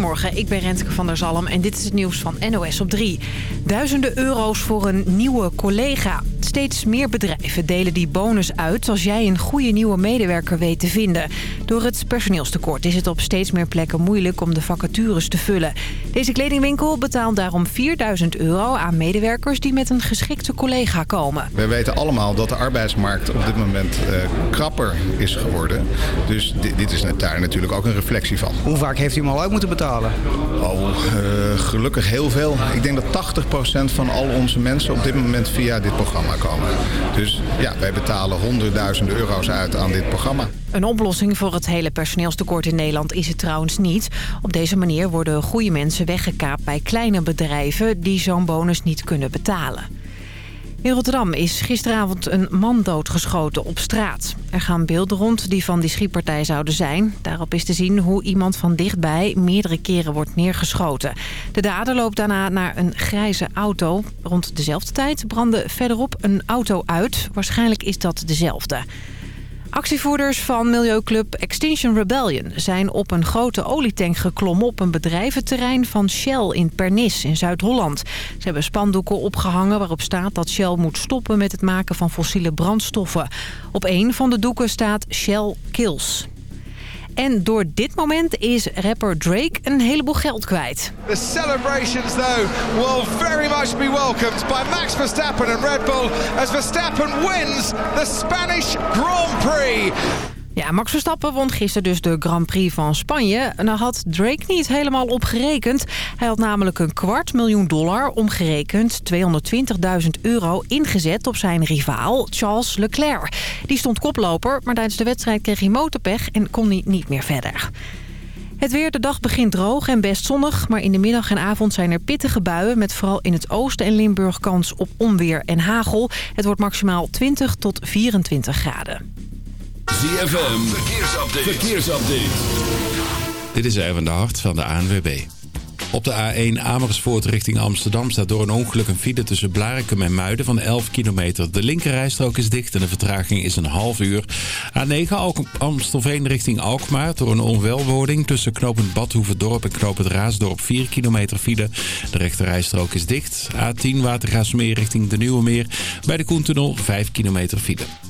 Goedemorgen, ik ben Rentke van der Zalm en dit is het nieuws van NOS op 3. Duizenden euro's voor een nieuwe collega. Steeds meer bedrijven delen die bonus uit als jij een goede nieuwe medewerker weet te vinden. Door het personeelstekort is het op steeds meer plekken moeilijk om de vacatures te vullen. Deze kledingwinkel betaalt daarom 4000 euro aan medewerkers die met een geschikte collega komen. We weten allemaal dat de arbeidsmarkt op dit moment uh, krapper is geworden. Dus dit, dit is daar natuurlijk ook een reflectie van. Hoe vaak heeft u hem al uit moeten betalen? Oh, uh, gelukkig heel veel. Ik denk dat 80% van al onze mensen op dit moment via dit programma komen. Dus ja, wij betalen honderdduizenden euro's uit aan dit programma. Een oplossing voor het hele personeelstekort in Nederland is het trouwens niet. Op deze manier worden goede mensen weggekaapt bij kleine bedrijven die zo'n bonus niet kunnen betalen. In Rotterdam is gisteravond een man doodgeschoten op straat. Er gaan beelden rond die van die schietpartij zouden zijn. Daarop is te zien hoe iemand van dichtbij meerdere keren wordt neergeschoten. De dader loopt daarna naar een grijze auto. Rond dezelfde tijd brandde verderop een auto uit. Waarschijnlijk is dat dezelfde. Actievoerders van milieuclub Extinction Rebellion zijn op een grote olietank geklommen op een bedrijventerrein van Shell in Pernis in Zuid-Holland. Ze hebben spandoeken opgehangen waarop staat dat Shell moet stoppen met het maken van fossiele brandstoffen. Op een van de doeken staat Shell Kills. En door dit moment is rapper Drake een heleboel geld kwijt. The celebrations though will very much be welcomed by Max Verstappen and Red Bull as Verstappen wins the Spanish Grand Prix. Ja, Max Verstappen won gisteren dus de Grand Prix van Spanje. En daar had Drake niet helemaal op gerekend. Hij had namelijk een kwart miljoen dollar, omgerekend 220.000 euro... ingezet op zijn rivaal Charles Leclerc. Die stond koploper, maar tijdens de wedstrijd kreeg hij motorpech... en kon niet meer verder. Het weer, de dag begint droog en best zonnig... maar in de middag en avond zijn er pittige buien... met vooral in het oosten en Limburg kans op onweer en hagel. Het wordt maximaal 20 tot 24 graden. ZFM, verkeersupdate. verkeersupdate. Dit is even de hart van de ANWB. Op de A1 Amersfoort richting Amsterdam staat door een ongeluk een file tussen Blarikum en Muiden van 11 kilometer. De linkerrijstrook is dicht en de vertraging is een half uur. A9 Amstelveen richting Alkmaar door een onwelwording tussen knooppunt Badhoevedorp en knooppunt Raasdorp 4 kilometer file. De rechterrijstrook is dicht. A10 Watergraafsmeer richting de Nieuwe Meer bij de Koentunnel 5 kilometer file.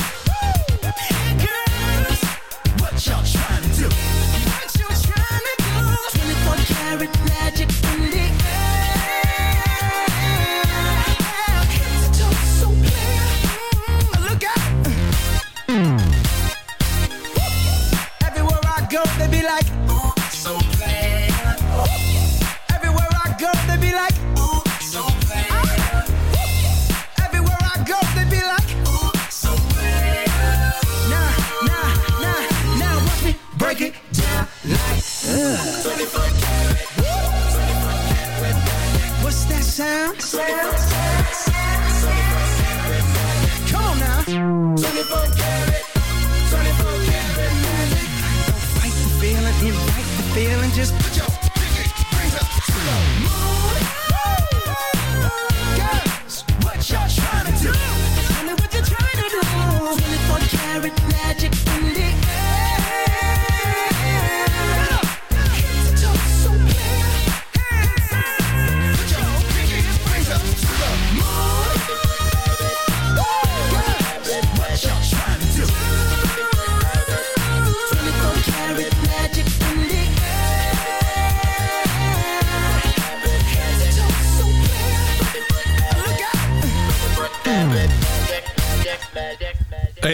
Be like, ooh, so clear. Everywhere I go, they be like, ooh, so. Nah, nah, nah, watch me break it down uh. 24 karat. What's that sound?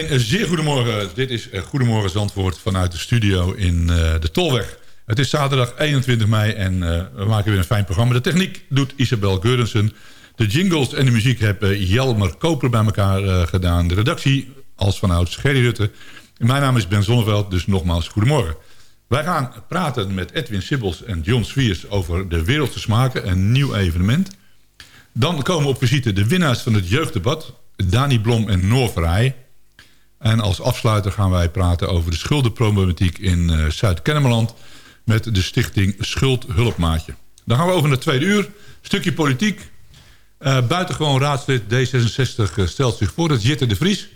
Een zeer goedemorgen. Dit is eh, Goedemorgen Zandvoort vanuit de studio in eh, de Tolweg. Het is zaterdag 21 mei en eh, we maken weer een fijn programma. De techniek doet Isabel Geurensen. De jingles en de muziek hebben Jelmer Koper bij elkaar gedaan. De redactie als vanouds Gerry Rutte. Mijn naam is Ben Zonneveld, dus nogmaals goedemorgen. Wij gaan praten met Edwin Sibbels en John Swiers over de Wereldse Smaken, een nieuw evenement. Dan komen op visite de winnaars van het jeugddebat, Dani Blom en Noor Verheij. En als afsluiter gaan wij praten over de schuldenproblematiek in eh, Zuid-Kennemerland... met de stichting Schuldhulpmaatje. Dan gaan we over naar het tweede uur. Stukje politiek. Eh buitengewoon raadslid D66 eh, stelt zich voor. Dat Jitte de Vries.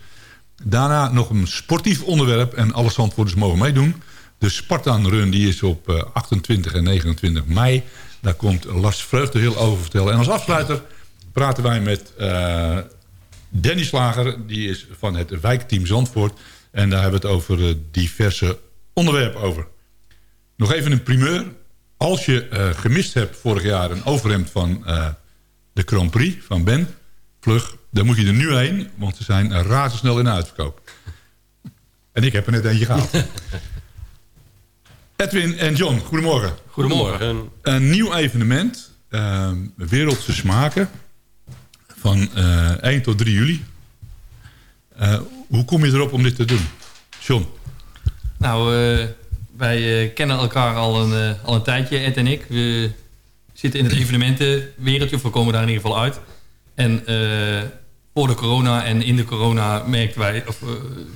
Daarna nog een sportief onderwerp en alle zandvoerders mogen meedoen. De Spartan Run die is op eh, 28 en 29 mei. Daar komt Lars Vreugdehil over vertellen. En als afsluiter praten wij met Danny Slager. Die is van het wijkteam Zandvoort. En daar hebben we het over eh, diverse onderwerpen over. Nog even een primeur. Als je eh, gemist hebt vorig jaar een overhemd van eh, de Grand Prix van Ben... vlug, dan moet je er nu heen, want ze zijn razendsnel in de uitverkoop. En ik heb er net eentje gehaald. Edwin en John, goedemorgen. Goedemorgen. Een nieuw evenement, eh, Wereldse Smaken, van eh 1 tot 3 juli. Eh, hoe kom je erop om dit te doen? John? Nou, eh, wij eh, kennen elkaar al een, eh, al een tijdje, Ed en ik. We zitten in het evenementenwereldje, of we komen daar in ieder geval uit. En eh, voor de corona en in de corona merkten wij, of, eh,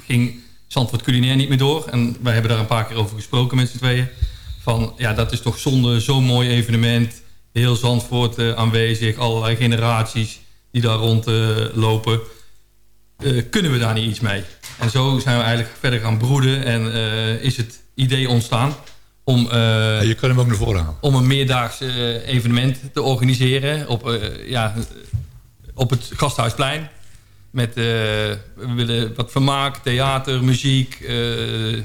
ging Zandvoort culinair niet meer door. En wij hebben daar een paar keer over gesproken met z'n tweeën. Van, ja, dat is toch zonde, zo'n mooi evenement. Heel Zandvoort eh, aanwezig, allerlei generaties die daar rondlopen. Eh, kunnen we daar niet iets mee? En zo zijn we eigenlijk verder gaan broeden en eh, is het idee ontstaan om, eh, je kan hem ook naar voren halen. om een meerdaags eh, evenement te organiseren op, eh, ja, op het Gasthuisplein. Met, eh, we willen wat vermaak, theater, muziek, eh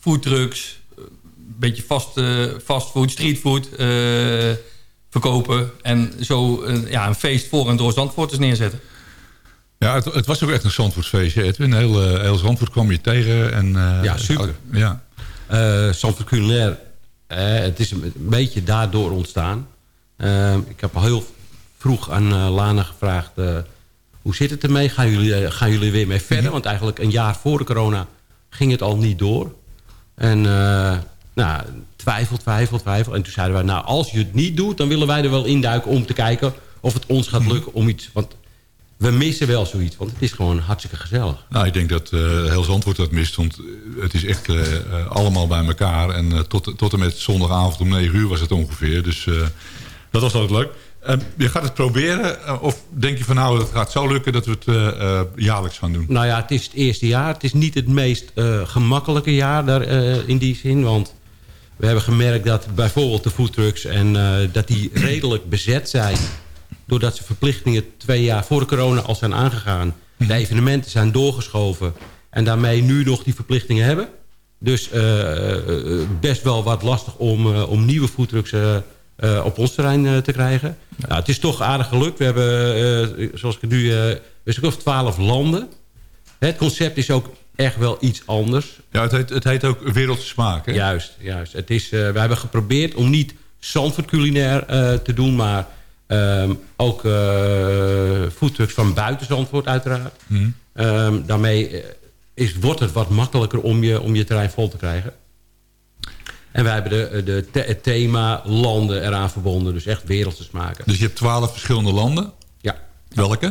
foodtrucks, een beetje fast, eh, fastfood, streetfood eh, verkopen. En zo eh, ja, een feest voor en door Zandvoorters neerzetten. Ja, het, het was ook echt een Zandvoortsfeestje, Edwin. Heel, eh, heel Zandvoort kwam je tegen. En, eh, Ja, super. Ja. Eh Zandvoort Culinair, het is een, een beetje daardoor ontstaan. Ik heb al heel vroeg aan eh, Lana gevraagd... eh, hoe zit het ermee? Gaan jullie, gaan jullie weer mee verder? Want eigenlijk een jaar voor de corona ging het al niet door. En eh, nou, twijfel, twijfel, twijfel. En toen zeiden wij, nou, als je het niet doet... dan willen wij er wel induiken om te kijken of het ons gaat lukken om iets... Want we missen wel zoiets, want het is gewoon hartstikke gezellig. Nou, ik denk dat eh, heel Zandvoort dat mist. Want het is echt eh, eh, allemaal bij elkaar. En tot, tot en met zondagavond om 9 uur was het ongeveer. Dus dat was altijd leuk. Eh, je gaat het proberen? of denk je van nou, het gaat zo lukken dat we het jaarlijks gaan doen? Nou ja, het is het eerste jaar. Het is niet het meest gemakkelijke jaar daar, in die zin. Want We hebben gemerkt dat bijvoorbeeld de foodtrucks... en eh, dat die redelijk bezet zijn... doordat ze verplichtingen twee jaar voor de corona al zijn aangegaan. De evenementen zijn doorgeschoven... en daarmee nu nog die verplichtingen hebben. Dus eh, eh, best wel wat lastig om, om nieuwe foodtrucks... op ons terrein te krijgen. Nou, het is toch aardig gelukt. We hebben, zoals ik nu... een stuk of twaalf landen. Het concept is ook echt wel iets anders. Ja, het heet, het heet ook Wereldse Smaak, hè? Juist, juist. Het is, eh, we hebben geprobeerd om niet Zandvoort culinair eh, te doen... maar ehm, ook eh foodtrucks van buiten Zandvoort uiteraard. Ehm, daarmee is, wordt het wat makkelijker om je, om je terrein vol te krijgen. En wij hebben de, de the- het thema landen eraan verbonden. Dus echt wereldse smaken. Dus je hebt twaalf verschillende landen. Ja. Welke?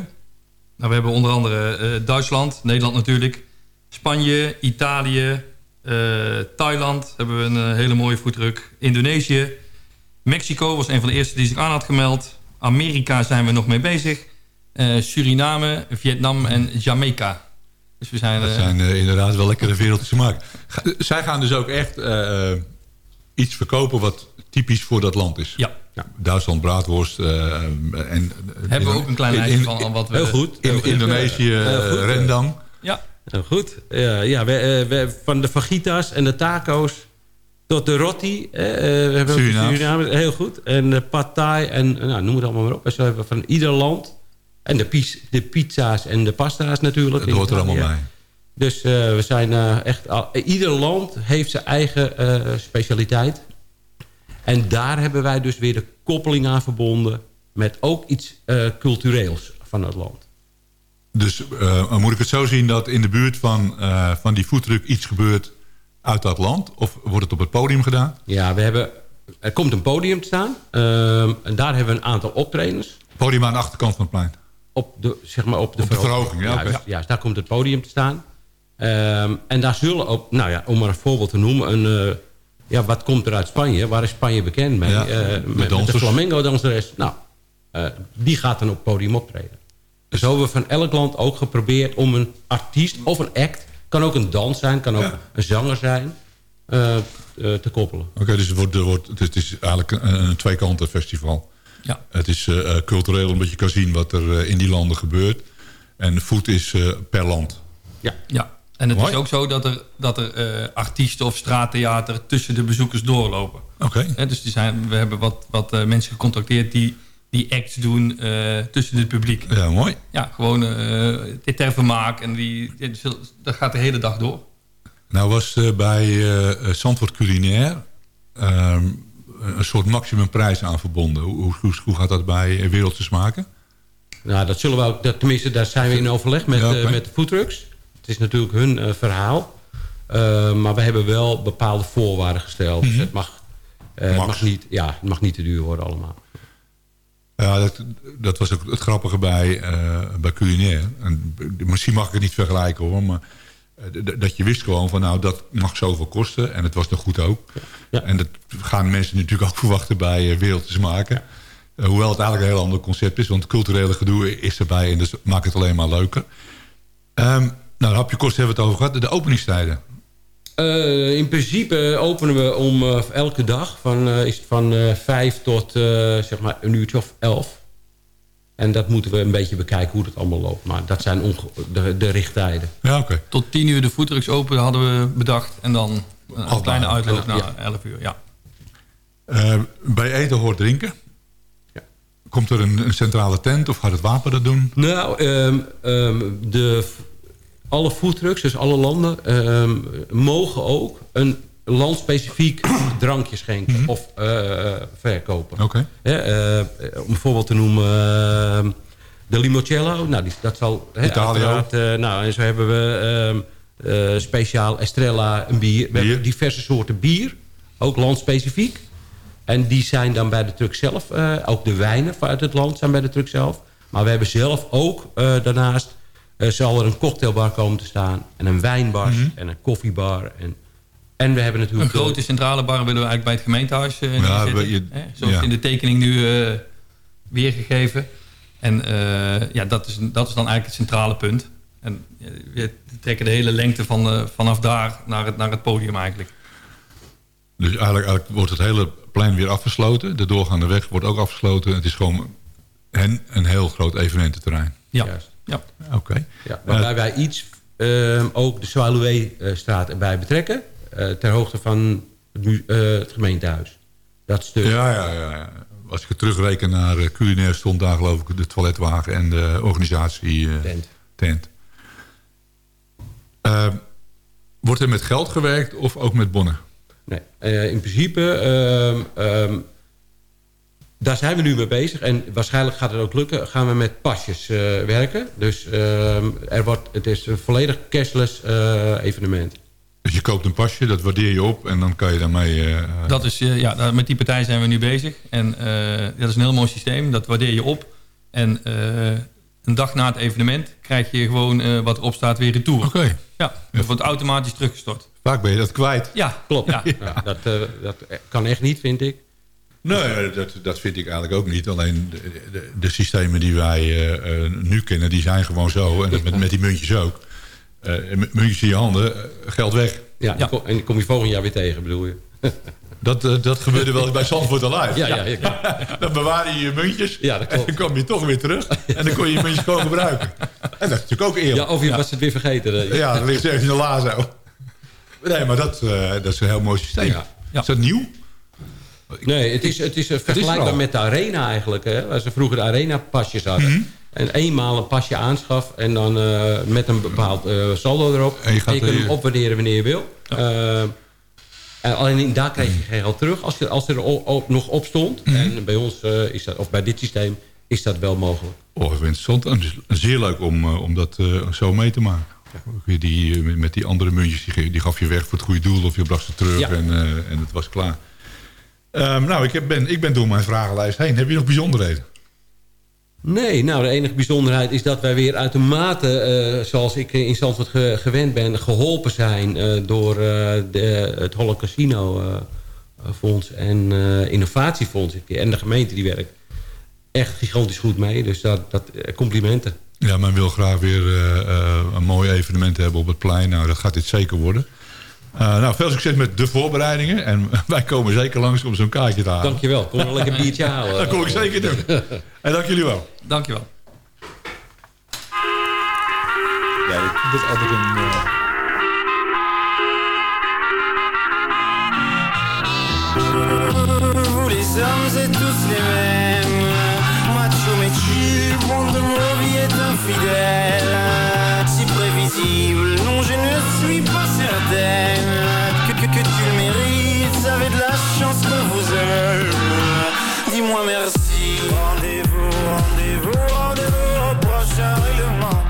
Nou, we hebben onder andere eh, Duitsland, Nederland natuurlijk, Spanje, Italië, eh, Thailand hebben we een eh, hele mooie foodtruck, Indonesië, Mexico was een van de eerste die zich aan had gemeld, Amerika zijn we nog mee bezig, Eh, Suriname, Vietnam en Jamaica. Dus we zijn... Dat zijn inderdaad wel lekkere wereldse smaak. Ga- zij gaan dus ook echt iets verkopen wat typisch voor dat land is. Ja. Duitsland, braadworst. en, Hebben we ook een klein in- lijstje van wat we... Heel goed. In. Indonesië, rendang. Nou, goed. Ja, ja we, eh, we, van de fajitas en de taco's tot de roti. eh, eh, we hebben. Suriname, heel goed. En de pad thai en eh, nou, noem het allemaal maar op. En zo hebben we van ieder land. En de, piz- de pizza's en de pasta's natuurlijk. Dat hoort er allemaal bij. Dus eh, we zijn eh, echt... Al, ieder land heeft zijn eigen eh, specialiteit. En daar hebben wij dus weer de koppeling aan verbonden... met ook iets eh, cultureels van het land. Dus eh, moet ik het zo zien dat in de buurt van, eh, van die foodtruck iets gebeurt uit dat land? Of wordt het op het podium gedaan? Ja, we hebben, er komt een podium te staan. Ehm, en daar hebben we een aantal optredens. Podium aan de achterkant van het plein. Op de, zeg maar op de, Op de verhoging, ja, Juist, oké. juist, daar komt het podium te staan. Ehm, en daar zullen ook, nou ja, om maar een voorbeeld te noemen... Een, eh, ja, wat komt er uit Spanje? Waar is Spanje bekend mee? Ja, Eh, met met, de dansers. flamenco-danseres. Nou, eh, die gaat dan op het podium optreden. Dus zo hebben we van elk land ook geprobeerd om een artiest of een act... kan ook een dans zijn, kan ook Ja. een zanger zijn... eh, eh, te koppelen. Oké, dus het, wordt, wordt, het is- het is eigenlijk een, een tweekanten festival. Ja. Het is eh, cultureel omdat je kan zien wat er in die landen gebeurt. En food is per land. Ja, en het Mooi. is ook zo dat er, dat er eh, artiesten of straattheater tussen de bezoekers doorlopen. Oké. Hè, dus die zijn, we hebben wat, wat mensen gecontacteerd die, die acts doen eh, tussen het publiek. Ja, mooi. Ja, gewoon eh dit ter vermaak. En die, die- dat gaat de hele dag door. Nou was eh, bij eh eh, Zandvoort Culinair ehm, een soort maximumprijs aan verbonden. Hoe, hoe, hoe, gaat dat bij eh, Wereldse Smaken? Nou, dat zullen we ook, dat, tenminste, daar zijn we in overleg met, Ja, eh, met de foodtrucks. Het is natuurlijk hun eh, verhaal. Eh, maar we hebben wel bepaalde voorwaarden gesteld. Dus het mag, eh, mag, niet, ja, het mag niet te duur worden allemaal. Ja, dat, dat was ook het grappige bij, eh, bij culinair. En, misschien mag ik het niet vergelijken hoor, maar eh, dat je wist gewoon van nou dat mag zoveel kosten. En het was nog goed ook. Ja. En dat gaan mensen natuurlijk ook verwachten bij uh, Wereldse Smaken. Eh, hoewel het eigenlijk een heel ander concept is. Want het culturele gedoe is erbij en dus maakt het alleen maar leuker. Ehm, nou, de hapje kosten hebben we het over gehad. De openingstijden. Eh, in principe openen we om eh, elke dag van, eh, is het van eh, vijf tot eh, zeg maar een uurtje of elf. En dat moeten we een beetje bekijken hoe dat allemaal loopt. Maar dat zijn onge- de, de richttijden. Ja, oké. Tot 10 uur de foodtrucks open hadden we bedacht. En dan een kleine uitloop naar Ja. 11 uur. Ja. Eh, bij eten hoort drinken. Ja. Komt er een, een centrale tent of gaat het wapen dat doen? Nou, ehm, ehm, de, alle foodtrucks, dus alle landen, ehm, mogen ook een landspecifiek drankje schenken of eh, verkopen. Oké. Eh, om een voorbeeld te noemen, ehm, de limoncello. Nou, die, dat zal... Italië. eh, nou, en zo hebben we ehm, eh, speciaal Estrella, een bier. We Bier. hebben diverse soorten bier, ook landspecifiek. En die zijn dan bij de truck zelf. ook de wijnen vanuit het land zijn bij de truck zelf. Maar we hebben zelf ook daarnaast... eh, zal er een cocktailbar komen te staan. En een wijnbar en een koffiebar. En, en we hebben Een natuurlijk... eh, grote centrale bar willen we eigenlijk bij het gemeentehuis eh, Ja, je- Hè, Zoals ja. in de tekening nu eh, weergegeven. En eh, ja, dat is, dat is dan eigenlijk het centrale punt. En we trekken de hele lengte van, eh, vanaf daar naar het, naar het podium eigenlijk. Dus eigenlijk, eigenlijk wordt het hele plein weer afgesloten. De doorgaande weg wordt ook afgesloten. Het is gewoon een, een heel groot evenemententerrein. Ja. Juist. Ja. Oké. Ja, waarbij wij iets ehm, ook de Zwaluwe-straat erbij betrekken. eh, ter hoogte van het, eh, het gemeentehuis. Dat stuk. Ja, ja, ja, ja. Als ik het terugreken naar uh, culinair stond daar geloof ik de toiletwagen en de organisatie eh, Tent. tent. Eh, wordt er met geld gewerkt of ook met bonnen? Nee, eh, in principe, ehm, ehm, daar zijn we nu mee bezig. En waarschijnlijk gaat het ook lukken. Gaan we met pasjes eh, werken. Dus ehm, er wordt, het is een volledig cashless eh, evenement. Dus je koopt een pasje, dat waardeer je op en dan kan je daarmee... eh, Dat is, eh, ja, met die partij zijn we nu bezig. En eh, dat is een heel mooi systeem. Dat waardeer je op. En eh, een dag na het evenement krijg je gewoon eh, wat erop staat weer retour. Oké, Ja, dat wordt automatisch teruggestort. vaak ben je dat kwijt. Ja, Klopt. Ja. Ja, dat, eh, dat kan echt niet, vind ik. Nee, dat, dat vind ik eigenlijk ook niet. Alleen de, de, de systemen die wij eh, eh, nu kennen, die zijn gewoon zo. En dat met, met die muntjes ook. Eh, muntjes in je handen, geld weg. Ja, Ja. En kom- je volgend jaar weer tegen, bedoel je? Dat, dat gebeurde wel bij Zandvoort Alive. Ja, ja, ja. Dan bewaar je je muntjes. Ja, dat en dan kwam je toch weer terug. En dan kon je je muntjes gewoon gebruiken. En dat is natuurlijk ook ja eerlijk. of je was het weer vergeten. Ja, dan ligt ze ergens in de la zo. Nee, maar dat, dat is een heel mooi systeem. Ja. Ja. Is dat nieuw? Nee, het is, het is eh, er vergelijkbaar met de arena eigenlijk. Hè, waar ze vroeger de arena-pasjes hadden. Mhm. En eenmaal een pasje aanschaf en dan eh, met een bepaald eh, saldo erop. En je gaat, kunt hem opwaarderen wanneer je wil. En alleen daar krijg je geen geld terug als, je, als er nog op stond. Mhm. En bij ons is dat, of bij dit systeem, is dat wel mogelijk. Oh, interessant. En zeer leuk om, om dat zo mee te maken. Die, met die andere muntjes, die, die gaf je weg voor het goede doel... of je bracht ze terug Ja. en, en het was klaar. Ehm, nou, ik, heb, ben, ik ben door mijn vragenlijst heen. Heb je nog bijzonderheden? Nee, nou de enige bijzonderheid is dat wij weer uitermate, eh, zoals ik in Zandvoort ge- gewend ben, geholpen zijn eh, door eh, de, het Holland Casino Fonds en Innovatiefonds en de gemeente die werkt echt gigantisch goed mee. Dus dat, dat complimenten. Ja, men wil graag weer een mooi evenement hebben op het plein. Nou, dat gaat dit zeker worden. Eh, nou, veel succes met de voorbereidingen. En wij komen zeker langs om zo'n kaartje te halen. Dankjewel. Kom nog lekker een biertje halen. Dat kom ik zeker doen. En dank jullie wel. dankjewel. Ja, dat is altijd een... Vous les hommes êtes tous les mêmes Macho mais tu, monde de vie est infidèle merci Rendez-vous, rendez-vous, rendez-vous au prochain règlement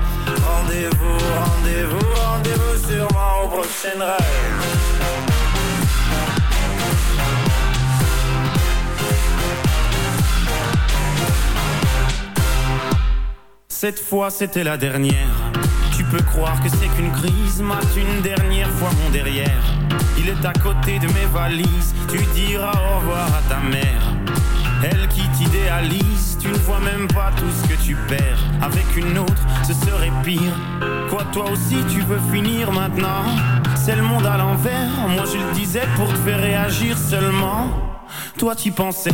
Rendez-vous, rendez-vous, rendez-vous sûrement au prochain rêve Cette fois c'était la dernière. Tu peux croire que c'est qu'une crise, mate une dernière fois mon derrière. Il est à côté de mes valises, tu diras au revoir à ta mère. Elle qui t'idéalise, tu ne vois même pas tout ce que tu perds. Avec une autre, ce serait pire. Quoi, toi aussi, tu veux finir maintenant? C'est le monde à l'envers, moi je le disais pour te faire réagir seulement. Toi, tu pensais.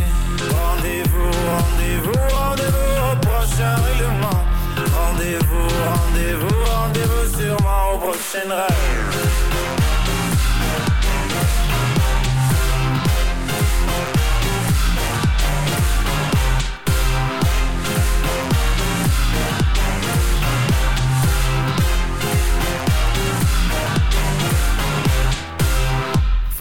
Rendez-vous, rendez-vous, rendez-vous au prochain règlement. Rendez-vous, rendez-vous, rendez-vous sûrement au prochain rêve.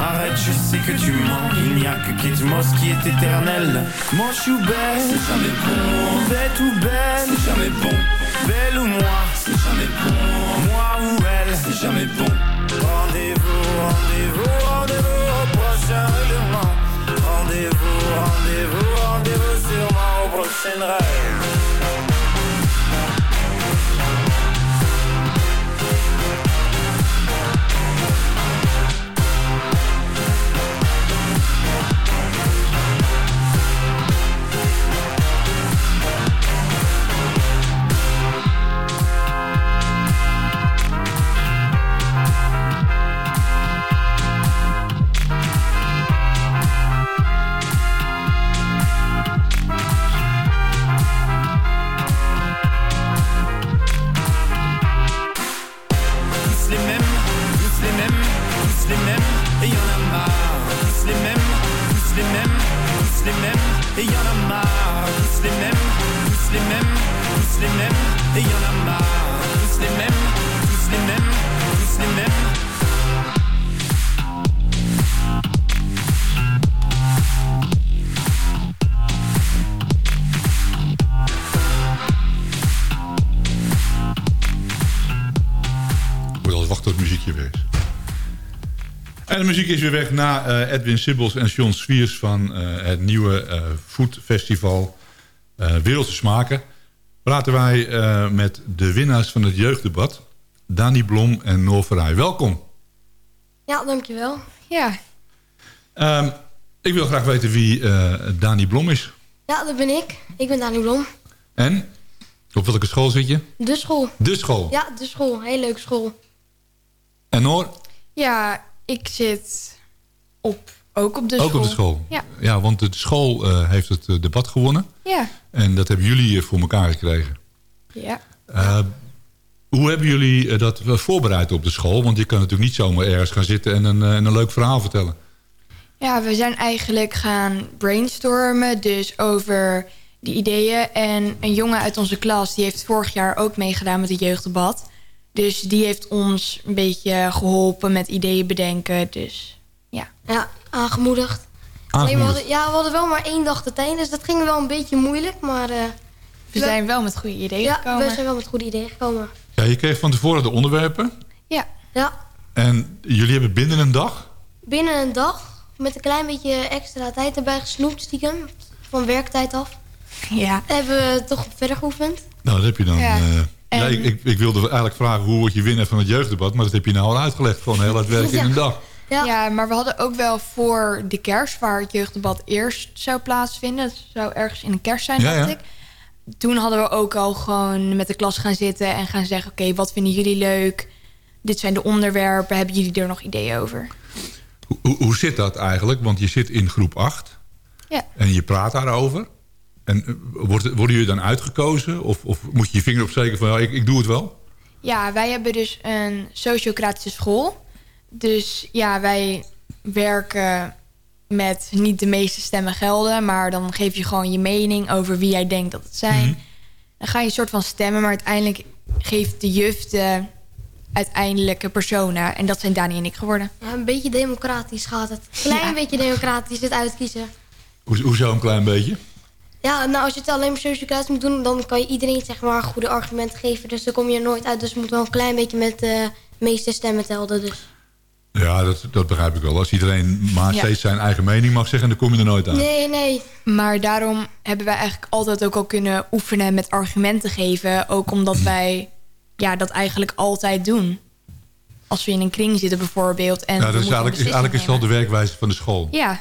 Arrête, je sais que tu mens. Il n'y a que Kate Moss qui est éternelle Moi je suis belle, c'est jamais bon. Bête ou belle, c'est jamais bon. Belle ou moi, c'est jamais bon. Moi ou elle, c'est jamais bon. Rendez-vous, rendez-vous, rendez-vous au prochain règlement. Rendez-vous, rendez-vous, rendez-vous sûrement au prochain rêve et y'en a marre, tous les mêmes, tous les mêmes, tous les mêmes, et y'en a marre, tous les mêmes, tous les mêmes, tous les mêmes. Muziek is weer weg na eh, Edwin Sibbels en John Swiers... van eh, het nieuwe eh foodfestival eh Wereldse Smaken. Praten wij eh, met de winnaars van het jeugddebat... Dani Blom en Noor Verheij. Welkom. Ja, dankjewel. Ja. Ehm, ik wil graag weten wie eh, Dani Blom is. Ja, dat ben ik. Ik ben Dani Blom. En? Op welke school zit je? De school. De school. Ja, de school. Heel leuke school. En Noor? Ja, ik zit op, ook op de Ook school. op de school. Ja. Ja, want de school eh, heeft het eh, debat gewonnen. Ja. En dat hebben jullie eh, voor elkaar gekregen. Ja. Hoe hebben jullie dat voorbereid op de school? Want je kan natuurlijk niet zomaar ergens gaan zitten en een, en een leuk verhaal vertellen. Ja, we zijn eigenlijk gaan brainstormen, dus over die ideeën. En een jongen uit onze klas, die heeft vorig jaar ook meegedaan met het jeugddebat. Dus die heeft ons een beetje geholpen met ideeën bedenken, dus ja. Ja, aangemoedigd. Alleen we hadden, ja, we hadden wel maar één dag de tijd, dus dat ging wel een beetje moeilijk. Maar eh, We zijn wel met goede ideeën ja, gekomen. we zijn wel met goede ideeën gekomen. Ja, je kreeg van tevoren de onderwerpen. Ja. Ja, En jullie hebben binnen een dag... binnen een dag, met een klein beetje extra tijd erbij gesnoept stiekem, van werktijd af. Ja. Hebben we toch verder geoefend. Nou, dat heb je dan... Ja. eh, En- ja, ik, ik, ik wilde eigenlijk vragen hoe word je winnaar van het jeugddebat. Maar dat heb je nou al uitgelegd. Gewoon heel hard werken in een dag. Ja. maar we hadden ook wel voor de kerst... waar het jeugddebat eerst zou plaatsvinden. Het zou ergens in de kerst zijn, Ja, dacht ja. ik. Toen hadden we ook al gewoon met de klas gaan zitten... en gaan zeggen, oké, wat vinden jullie leuk? Dit zijn de onderwerpen. Hebben jullie er nog ideeën over? Hoe, hoe zit dat eigenlijk? Want je zit in groep 8. Ja. En je praat daarover. En eh, wordt, worden jullie dan uitgekozen? Of, of moet je je vinger opsteken van... Ja, ik, ik doe het wel? Ja, wij hebben dus een sociocratische school. Dus ja, wij werken met niet de meeste stemmen gelden... maar dan geef je gewoon je mening over wie jij denkt dat het zijn. Dan ga je een soort van stemmen, maar uiteindelijk geeft de juf de uiteindelijke personen. En dat zijn Dani en ik geworden. Ja, een beetje democratisch gaat het. Klein beetje democratisch het uitkiezen. Hoe, hoezo een klein beetje? Ja, nou als je het alleen maar sociocratisch moet doen... dan kan je iedereen zeg maar goede argumenten geven. Dus dan kom je er nooit uit. Dus je moet wel een klein beetje met de meeste stemmen telden. Dus. Ja, dat, dat begrijp ik wel. Als iedereen maar Ja. steeds zijn eigen mening mag zeggen... dan kom je er nooit uit. Nee, nee. Maar daarom hebben wij eigenlijk altijd ook al kunnen oefenen met argumenten geven. Ook omdat wij ja, dat eigenlijk altijd doen. Als we in een kring zitten bijvoorbeeld. En ja, we dat is eigenlijk, is, eigenlijk is wel de werkwijze van de school. Ja,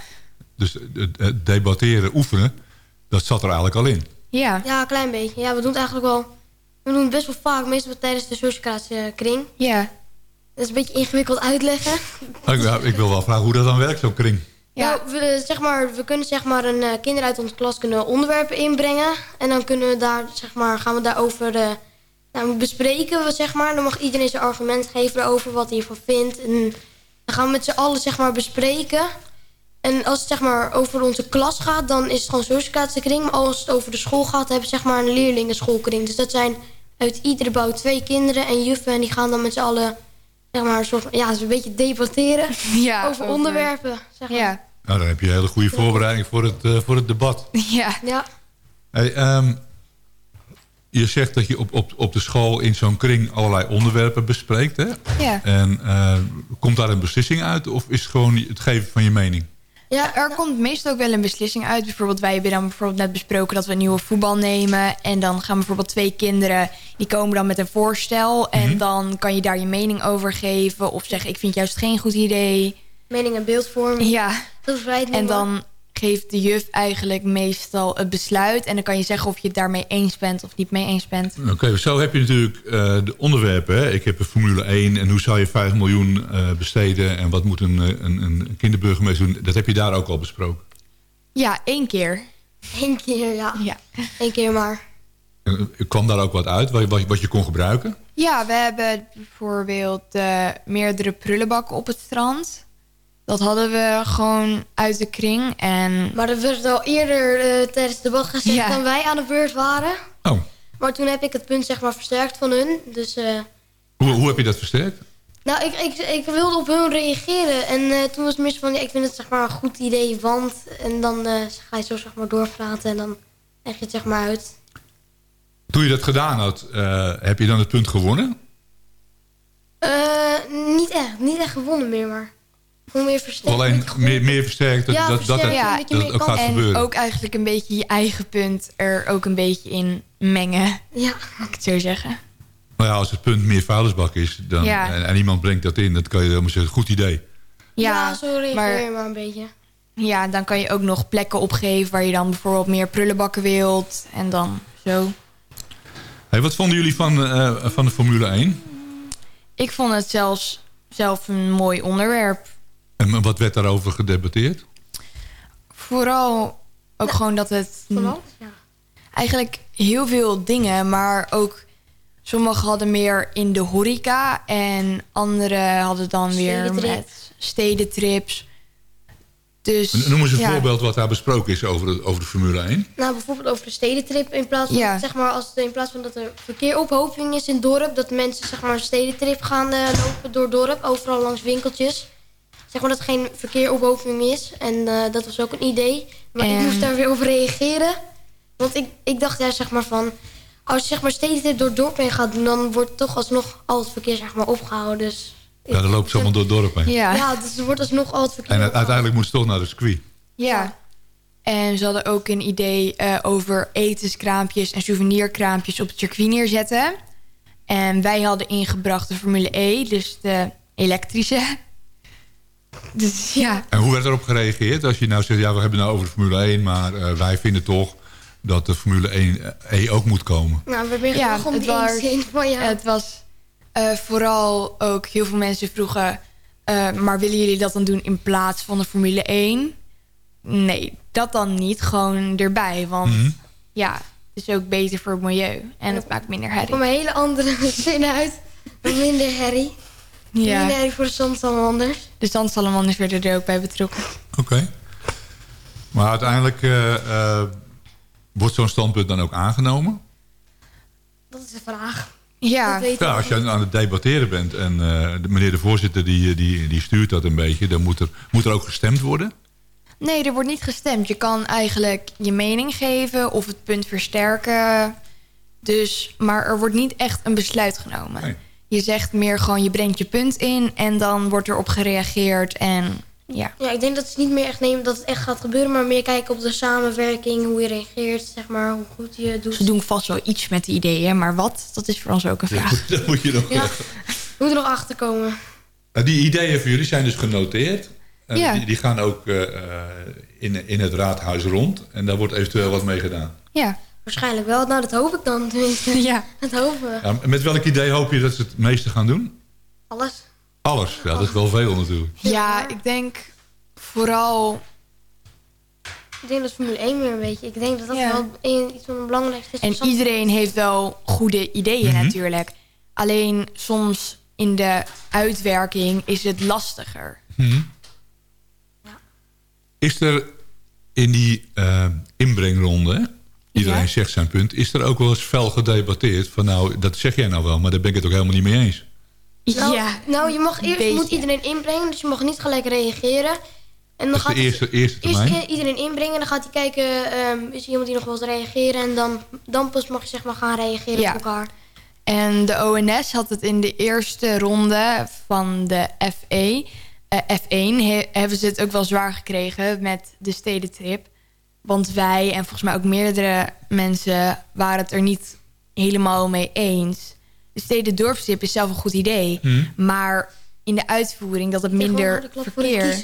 Dus het debatteren, oefenen, dat zat er eigenlijk al in. ja. Ja, een klein beetje. Ja, we doen het eigenlijk wel... We doen het best wel vaak. Meestal tijdens de sociocratische kring. Ja. Dat is een beetje ingewikkeld uitleggen. Ik, ja, ik wil wel vragen hoe dat dan werkt, zo'n kring. Ja, we, zeg maar, we kunnen zeg maar een eh, kinderen uit onze klas kunnen onderwerpen inbrengen. En dan kunnen we daar, zeg maar, gaan we daarover eh nou, bespreken. We, zeg maar. Dan mag iedereen zijn argument geven erover wat hij ervan vindt. En dan gaan we met z'n allen zeg maar, bespreken. En als het zeg maar, over onze klas gaat, dan is het gewoon sociocratische kring. Maar als het over de school gaat, hebben we zeg maar, een leerlingenschoolkring. Dus dat zijn uit iedere bouw twee kinderen en juffen. En die gaan dan met z'n allen zeg maar, een soort, ja, zo'n beetje debatteren Ja, over, over- onderwerpen. Zeg maar. Ja. Nou, dan heb je een hele goede voorbereiding voor het, eh, voor het debat. Ja. ja. Hey, ehm, je zegt dat je op, op, op de school in zo'n kring allerlei onderwerpen bespreekt. Hè? Ja. En eh, komt daar een beslissing uit of is het gewoon het geven van je mening? Ja, er komt meestal ook wel een beslissing uit. Bijvoorbeeld, wij hebben dan bijvoorbeeld net besproken dat we een nieuwe voetbal nemen. En dan gaan bijvoorbeeld twee kinderen, die komen dan met een voorstel. En dan kan je daar je mening over geven. Of zeggen, ik vind juist geen goed idee. Mening en beeldvorming. Ja. Dat is En dan geeft de juf eigenlijk meestal het besluit. En dan kan je zeggen of je het daarmee eens bent of niet mee eens bent. Oké, zo heb je natuurlijk eh, de onderwerpen. Hè? Ik heb een Formule 1 en hoe zou je 5 miljoen eh, besteden... en wat moet een, eh, een, een kinderburgemeester doen. Dat heb je daar ook al besproken. Ja, één keer. Eén keer, ja. Ja. Eén keer maar. En, kwam daar ook wat uit wat, wat, wat je kon gebruiken? Ja, we hebben bijvoorbeeld eh, meerdere prullenbakken op het strand. Dat hadden we gewoon uit de kring. En Maar er werd al eerder eh, tijdens het debat gezegd Ja. dan wij aan de beurt waren. Oh. Maar toen heb ik het punt zeg maar versterkt van hun. Dus eh, Hoe, hoe heb je dat versterkt? nou, ik, ik, ik wilde op hun reageren. En eh, toen was het meer zo van, ja, ik vind het zeg maar een goed idee, want... En dan eh, ga je zo zeg maar doorpraten en dan leg je het zeg maar uit. Toen je dat gedaan had, eh, heb je dan het punt gewonnen? Eh, niet echt, niet echt gewonnen meer, maar meer versterkt. alleen meer, meer versterkt dat Ja, dat, dat, Ja, dat ook kan. gaat En gebeuren? ook eigenlijk een beetje je eigen punt er ook een beetje in mengen, Ja, mag ik het zo zeggen. Nou ja, als het punt meer vuilnisbak is dan, Ja. en, en iemand brengt dat in, dan kan je helemaal zeggen, goed idee. ja, Ja, zo reageer maar- je maar een beetje. ja, dan kan je ook nog plekken opgeven waar je dan bijvoorbeeld meer prullenbakken wilt. En dan zo. Hey, wat vonden jullie van, eh, van de Formule 1? Ik vond het zelfs zelf een mooi onderwerp. En wat werd daarover gedebatteerd? Vooral ook gewoon dat het ja. eigenlijk heel veel dingen, maar ook sommigen hadden meer in de horeca en anderen hadden dan weer met stedentrips. Dus Noem eens een ja. voorbeeld wat daar besproken is over de, over de Formule 1. Nou, bijvoorbeeld over de stedentrip. In plaats van, Ja. zeg maar, als, in plaats van dat er verkeerophoping is in het dorp... dat mensen zeg maar, een stedentrip gaan eh, lopen door het dorp... overal langs winkeltjes. Zeg maar dat er geen verkeerophoping is. En eh, dat was ook een idee. Maar ik moest daar weer op reageren. Want ik, ik dacht ja, zeg maar van... als je zeg maar stedentrip door het dorp heen gaat doen... dan wordt toch alsnog al het verkeer zeg maar, opgehouden. Dus, Ja, dan loopt ze allemaal door het dorp heen. Ja. ja, dus er wordt alsnog al het verkeer En opgehouden. uiteindelijk moet ze toch naar de circuit. Ja. En ze hadden ook een idee eh, over etenskraampjes en souvenirkraampjes op het circuit neerzetten. En wij hadden ingebracht de Formule E, dus de elektrische. Dus ja, En hoe werd erop gereageerd? Als je nou zegt, ja, we hebben het nou over de Formule 1... maar eh, wij vinden toch dat de Formule 1 E ook moet komen. Nou, we zijn Ja, gewoon het het was- van ja. het was eh, vooral ook heel veel mensen vroegen... eh, maar willen jullie dat dan doen in plaats van de Formule 1? Nee, dat dan niet. Gewoon erbij, want Mhm. ja, het is ook beter voor het milieu. En het maakt minder Er herrie. komen hele andere zinnen uit. Minder herrie. Ja. Herrie voor de zandsalamanders. De zandsalamanders werden er ook bij betrokken. Oké. Maar uiteindelijk eh, eh, wordt zo'n standpunt dan ook aangenomen? Dat is de vraag. Ja, Ja, als je aan het debatteren bent en eh, de, meneer de voorzitter die, die, die stuurt dat een beetje... dan moet er, moet er ook gestemd worden? nee, er wordt niet gestemd. Je kan eigenlijk je mening geven of het punt versterken. Dus, maar er wordt niet echt een besluit genomen. Nee. Je zegt meer gewoon, je brengt je punt in... en dan wordt erop gereageerd en ja. Ja, ik denk dat ze niet meer echt nemen dat het echt gaat gebeuren. Maar meer kijken op de samenwerking. Hoe je reageert. Zeg maar, hoe goed je het doet. Ze doen vast wel iets met de ideeën, maar wat? Dat is voor ons ook een vraag. Dat moet je nog... Ja. We moeten er nog achter komen. Nou, die ideeën van jullie zijn dus genoteerd. En Ja. die, die gaan ook eh, eh, in, in het raadhuis rond. En daar wordt eventueel wat mee gedaan. Ja, Waarschijnlijk wel. Nou, dat hoop ik dan. Tenminste. ja. Dat hopen we. Ja, met welk idee hoop je dat ze het meeste gaan doen? Alles. Alles. Ja, dat is wel veel natuurlijk. ja ik denk vooral... Ik denk dat Formule 1 weer een beetje. Ik denk dat dat Ja. wel een, iets van het belangrijkste is. En iedereen heeft wel goede ideeën Mhm. natuurlijk. Alleen soms in de uitwerking is het lastiger. Mhm. Is er in die eh, inbrengronde? Iedereen Ja. zegt zijn punt... is er ook wel eens fel gedebatteerd van nou, dat zeg jij nou wel... maar daar ben ik het ook helemaal niet mee eens. Nou, ja, nou, je mag eerst beetje. moet iedereen inbrengen, dus je mag niet gelijk reageren. En dan Dat is gaat de eerste, eerste eerst termijn. i- iedereen inbrengen, dan gaat hij kijken, ehm, is er iemand die nog wel eens reageren. En dan, dan pas mag je zeg maar gaan reageren Ja. op elkaar. En de ONS had het in de eerste ronde van de FE, eh, F1... he- hebben ze het ook wel zwaar gekregen met de stedentrip. Want wij en volgens mij ook meerdere mensen... waren het er niet helemaal mee eens. De stedendorpstrip is zelf een goed idee. Hm. Maar in de uitvoering dat het minder verkeer,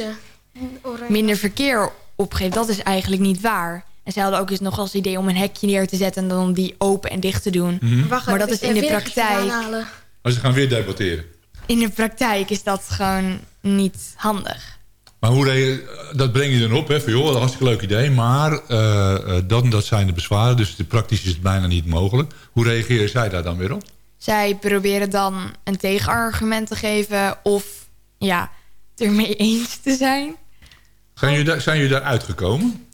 minder verkeer opgeeft... dat is eigenlijk niet waar. En zij hadden ook eens nog als idee om een hekje neer te zetten... en dan die open en dicht te doen. Hm. Waar ga Maar dat is in de praktijk. aanhalen? Maar ze gaan weer debatteren. In de praktijk is dat gewoon niet handig. Maar hoe dat breng je dan op, hè? Van, joh, een hartstikke leuk idee. Maar eh, eh, dat, dat zijn de bezwaren, dus de, praktisch is het bijna niet mogelijk. Hoe reageren zij daar dan weer op? Zij proberen dan een tegenargument te geven of ja, het ermee eens te zijn. Zijn jullie, daar, zijn jullie daar uitgekomen?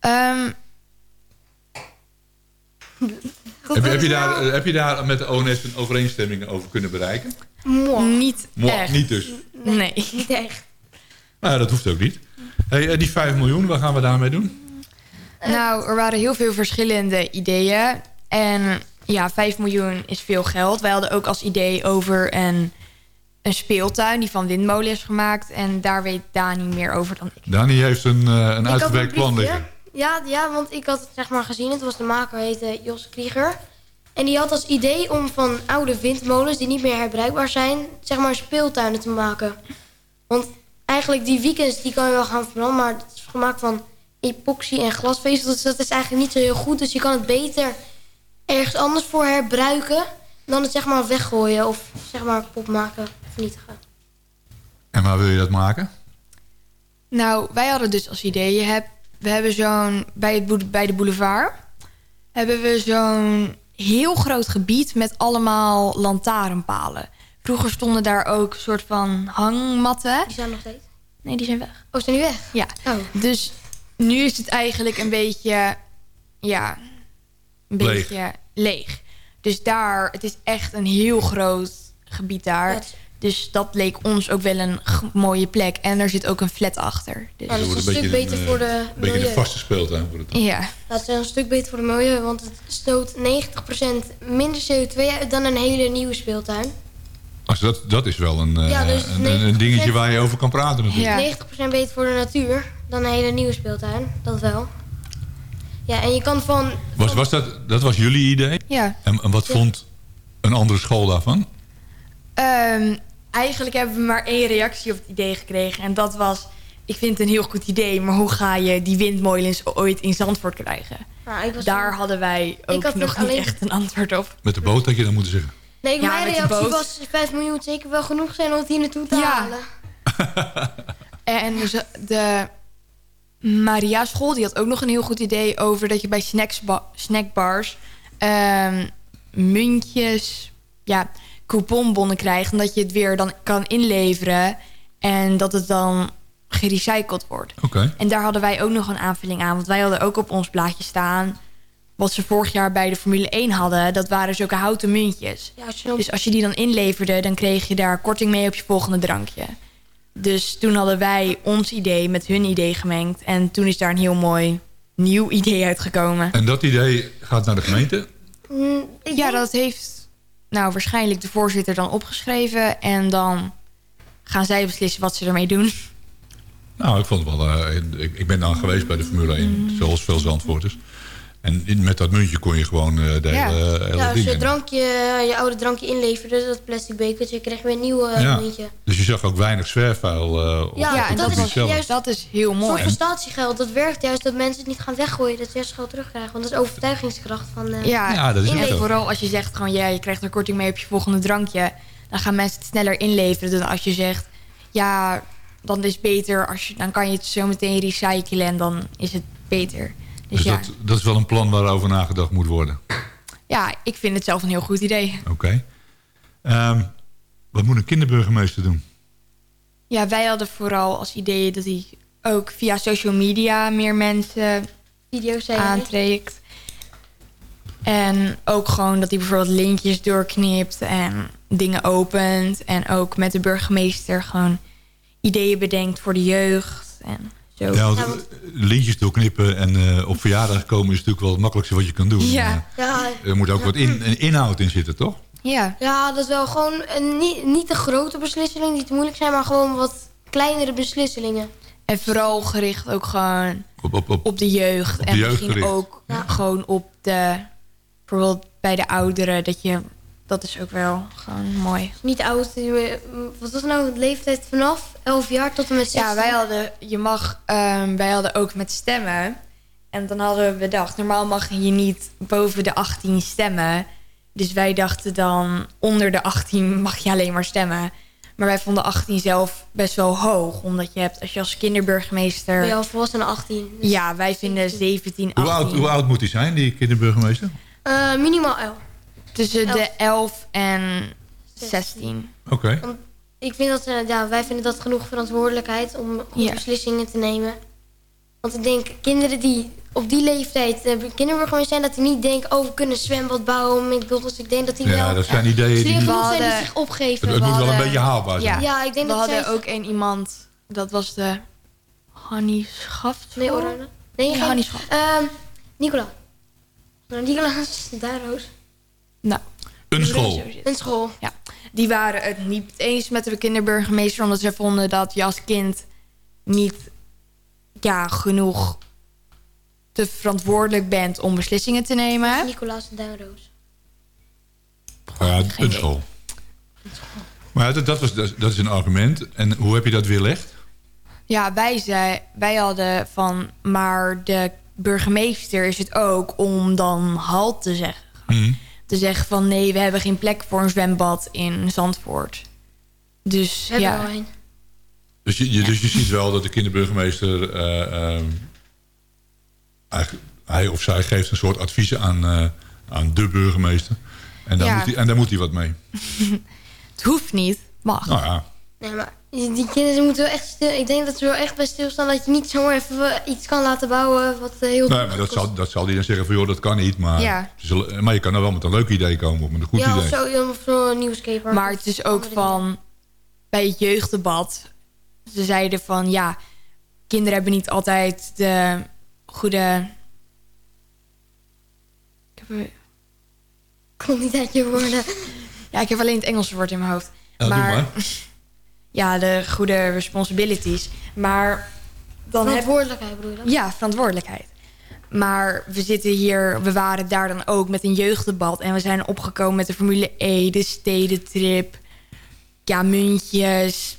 Ehm, Heb, je- heb, je daar, heb je daar met de ONS een overeenstemming over kunnen bereiken? Niet echt. Niet dus. Nee. Niet echt. Nou, dat hoeft ook niet. Hey, eh, die 5 miljoen, wat gaan we daarmee doen? Nou, er waren heel veel verschillende ideeën. En ja, 5 miljoen is veel geld. Wij hadden ook als idee over een, een speeltuin die van windmolen is gemaakt. En daar weet Dani meer over dan ik. Dani heeft een, eh, een uitgewerkt plan liggen. Ja, ja, want ik had het zeg maar gezien. Het was de maker, heette Jos Krieger. En die had als idee om van oude windmolens die niet meer herbruikbaar zijn... zeg maar speeltuinen te maken. Want eigenlijk die weekends die kan je wel gaan verbranden... maar het is gemaakt van epoxy en glasvezel. Dus dat is eigenlijk niet zo heel goed. Dus je kan het beter ergens anders voor herbruiken... dan het zeg maar weggooien of zeg maar kapot maken, vernietigen. En waar wil je dat maken? Nou, wij hadden dus als idee... Je hebt, we hebben zo'n... Bij, het, bij de boulevard... hebben we zo'n heel groot gebied... met allemaal lantaarnpalen. Vroeger stonden daar ook een soort van hangmatten. Die zijn nog steeds? Nee, die zijn weg. Oh, zijn die weg? Ja. Dus nu is het eigenlijk een beetje... Ja, een Leeg. beetje leeg. Dus daar... Het is echt een heel groot gebied daar. Dus dat leek ons ook wel een mooie plek. En er zit ook een flat achter. Dus. Ja, dat is een stuk beter voor de Een beetje milieu. een vaste speeltuin voor het Ja. Dat is een stuk beter voor het milieu, want het stoot 90% minder CO2 uit dan een hele nieuwe speeltuin. Als dat, dat is wel een, eh, Ja, dus een, dingetje waar je over kan praten natuurlijk. 90% beter voor de natuur dan een hele nieuwe speeltuin, dat wel. Ja, en je kan van... Was, was dat, dat was jullie idee? Ja. En, en wat vond een andere school daarvan? Ehm, eigenlijk hebben we maar één reactie op het idee gekregen. En dat was... Ik vind het een heel goed idee, maar hoe ga je die windmolens ooit in Zandvoort krijgen? Nou, ik was Daar hadden wij ook had nog niet alleen- echt een antwoord op. Met de boot had je dan moeten zeggen. Nee, Ja, mijn reactie boot. was 5 miljoen zeker wel genoeg zijn om het hier naartoe te Ja. halen. En dus de Maria School die had ook nog een heel goed idee over dat je bij snacksba- snackbars ehm, muntjes, ja, couponbonnen krijgt. En dat je het weer dan kan inleveren en dat het dan gerecycled wordt. Oké. En daar hadden wij ook nog een aanvulling aan. Want wij hadden ook op ons blaadje staan... wat ze vorig jaar bij de Formule 1 hadden. Dat waren zulke houten muntjes. Ja, als je Dus als je die dan inleverde... dan kreeg je daar korting mee op je volgende drankje. Dus toen hadden wij ons idee met hun idee gemengd. En toen is daar een heel mooi nieuw idee uitgekomen. En dat idee gaat naar de gemeente? Mm, Ja, dat heeft nou waarschijnlijk de voorzitter dan opgeschreven. En dan gaan zij beslissen wat ze ermee doen. Nou, ik vond het wel... eh, ik, ik ben dan geweest bij de Formule 1, Mm. zoals veel Zandvoorters. En in- met dat muntje kon je gewoon eh, de Ja. hele, hele ja, als je, drankje, je oude drankje inleverde, dat plastic bekertje, kreeg je weer een nieuw eh, Ja. muntje. Dus je zag ook weinig zwerfvuil eh, op, Ja, op en dat is juist Dat is heel Een mooi. soort van statiegeld, dat werkt juist dat mensen het niet gaan weggooien. Dat ze juist geld terugkrijgen. Want dat is overtuigingskracht van eh Ja, Ja, dat is en ook zo. vooral als je zegt gewoon ja, je krijgt er korting mee op je volgende drankje, dan gaan mensen het sneller inleveren dan als je zegt ja, dan is het beter als je dan kan je het zo meteen recyclen en dan is het beter. Dus, Dus ja, dat, dat is wel een plan waarover nagedacht moet worden. ja, ik vind het zelf een heel goed idee. Oké. Ehm, wat moet een kinderburgemeester doen? Ja, wij hadden vooral als idee dat hij ook via social media meer mensen video's aantrekt. En ook gewoon dat hij bijvoorbeeld linkjes doorknipt en dingen opent. En ook met de burgemeester gewoon ideeën bedenkt voor de jeugd. En zo. Ja, want lintjes doorknippen en eh, op verjaardag komen is natuurlijk wel het makkelijkste wat je kan doen. Ja. Ja, Er moet ook wat in, een inhoud in zitten, toch? Ja. ja, dat is wel gewoon een, niet, niet de grote beslissingen die te moeilijk zijn, maar gewoon wat kleinere beslissingen. En vooral gericht ook gewoon Op, op, op, op de jeugd. Op de en jeugd misschien gericht. ook gewoon op de... Bijvoorbeeld bij de ouderen. Dat je... Dat is ook wel gewoon mooi. Niet oud, eh, wat was nou de leeftijd vanaf 11 jaar tot en met 16? Ja, wij hadden, je mag, ehm, wij hadden ook met stemmen. En dan hadden we bedacht, normaal mag je niet boven de 18 stemmen. Dus wij dachten dan, onder de 18 mag je alleen maar stemmen. Maar wij vonden 18 zelf best wel hoog. Omdat je hebt, als je als kinderburgemeester... Ben je al volwassen 18? dus- Ja, wij vinden 17, 18. hoe, oud, hoe oud moet hij zijn, die kinderburgemeester? Eh, minimaal 11. Tussen de Elf. 11 en 16. Oké. Ik vind dat, eh, ja, wij vinden dat genoeg verantwoordelijkheid om goede Ja. beslissingen te nemen. Want ik denk, kinderen die op die leeftijd uh, kinderburgemeester zijn... dat die niet denken, oh, we kunnen zwembad bouwen, McDonald's. Ik denk dat die Ja, wel... dat zijn ideeën die niet- genoeg zijn die hadden- zich opgeven. Het, het moet wel een hadden- beetje haalbaar zijn. Ja, ik denk we dat hadden zij- ook een iemand, dat was de Hannie Schaft. Nee, Oranje. Nee, Ja, Hannie Schaft. Ehm, Nicola. Nou, Nicolaas Daaroos. Nou, Een school. Een school. Ja, die waren het niet eens met de kinderburgemeester... omdat ze vonden dat je als kind niet ja, genoeg te verantwoordelijk bent om beslissingen te nemen. Nicolaas Duinroos. Ja, een school. Maar dat, dat, was, dat, dat is een argument. En hoe heb je dat weerlegd? Ja, wij, zei, wij hadden van... maar de burgemeester is het ook om dan halt te zeggen. Mhm. Te zeggen van nee, we hebben geen plek voor een zwembad in Zandvoort. Dus We ja. Dus je, je- dus je ziet wel dat de kinderburgemeester... eh, ehm, eigenlijk, hij of zij geeft een soort adviezen aan, eh, aan de burgemeester. En daar, Ja. moet hij, en daar moet hij wat mee. Het hoeft niet, mag. Nou ja, Nee, maar die die kinderen moeten wel echt stil... Ik denk dat ze wel echt bij stilstaan dat je niet zomaar even iets kan laten bouwen wat eh, heel nee, maar dat zal, dat zal hij dan zeggen van... joh, dat kan niet, maar, Ja. ze zullen- maar je kan er wel met een leuk idee komen. Of met een goed ja, idee. of zo, of zo'n. Maar het is ook van bij het jeugddebat. Ze zeiden van ja, kinderen hebben niet altijd de goede. Ik heb, niet uit je woorden. ja, ik heb alleen het Engelse woord in mijn hoofd. Ja, doe maar. ja, de goede responsibilities. Maar dan heb Verantwoordelijkheid bedoel je dat? Ja, verantwoordelijkheid. Maar we zitten hier, we waren daar dan ook met een jeugddebat. En we zijn opgekomen met de Formule E, de stedentrip. Ja, muntjes,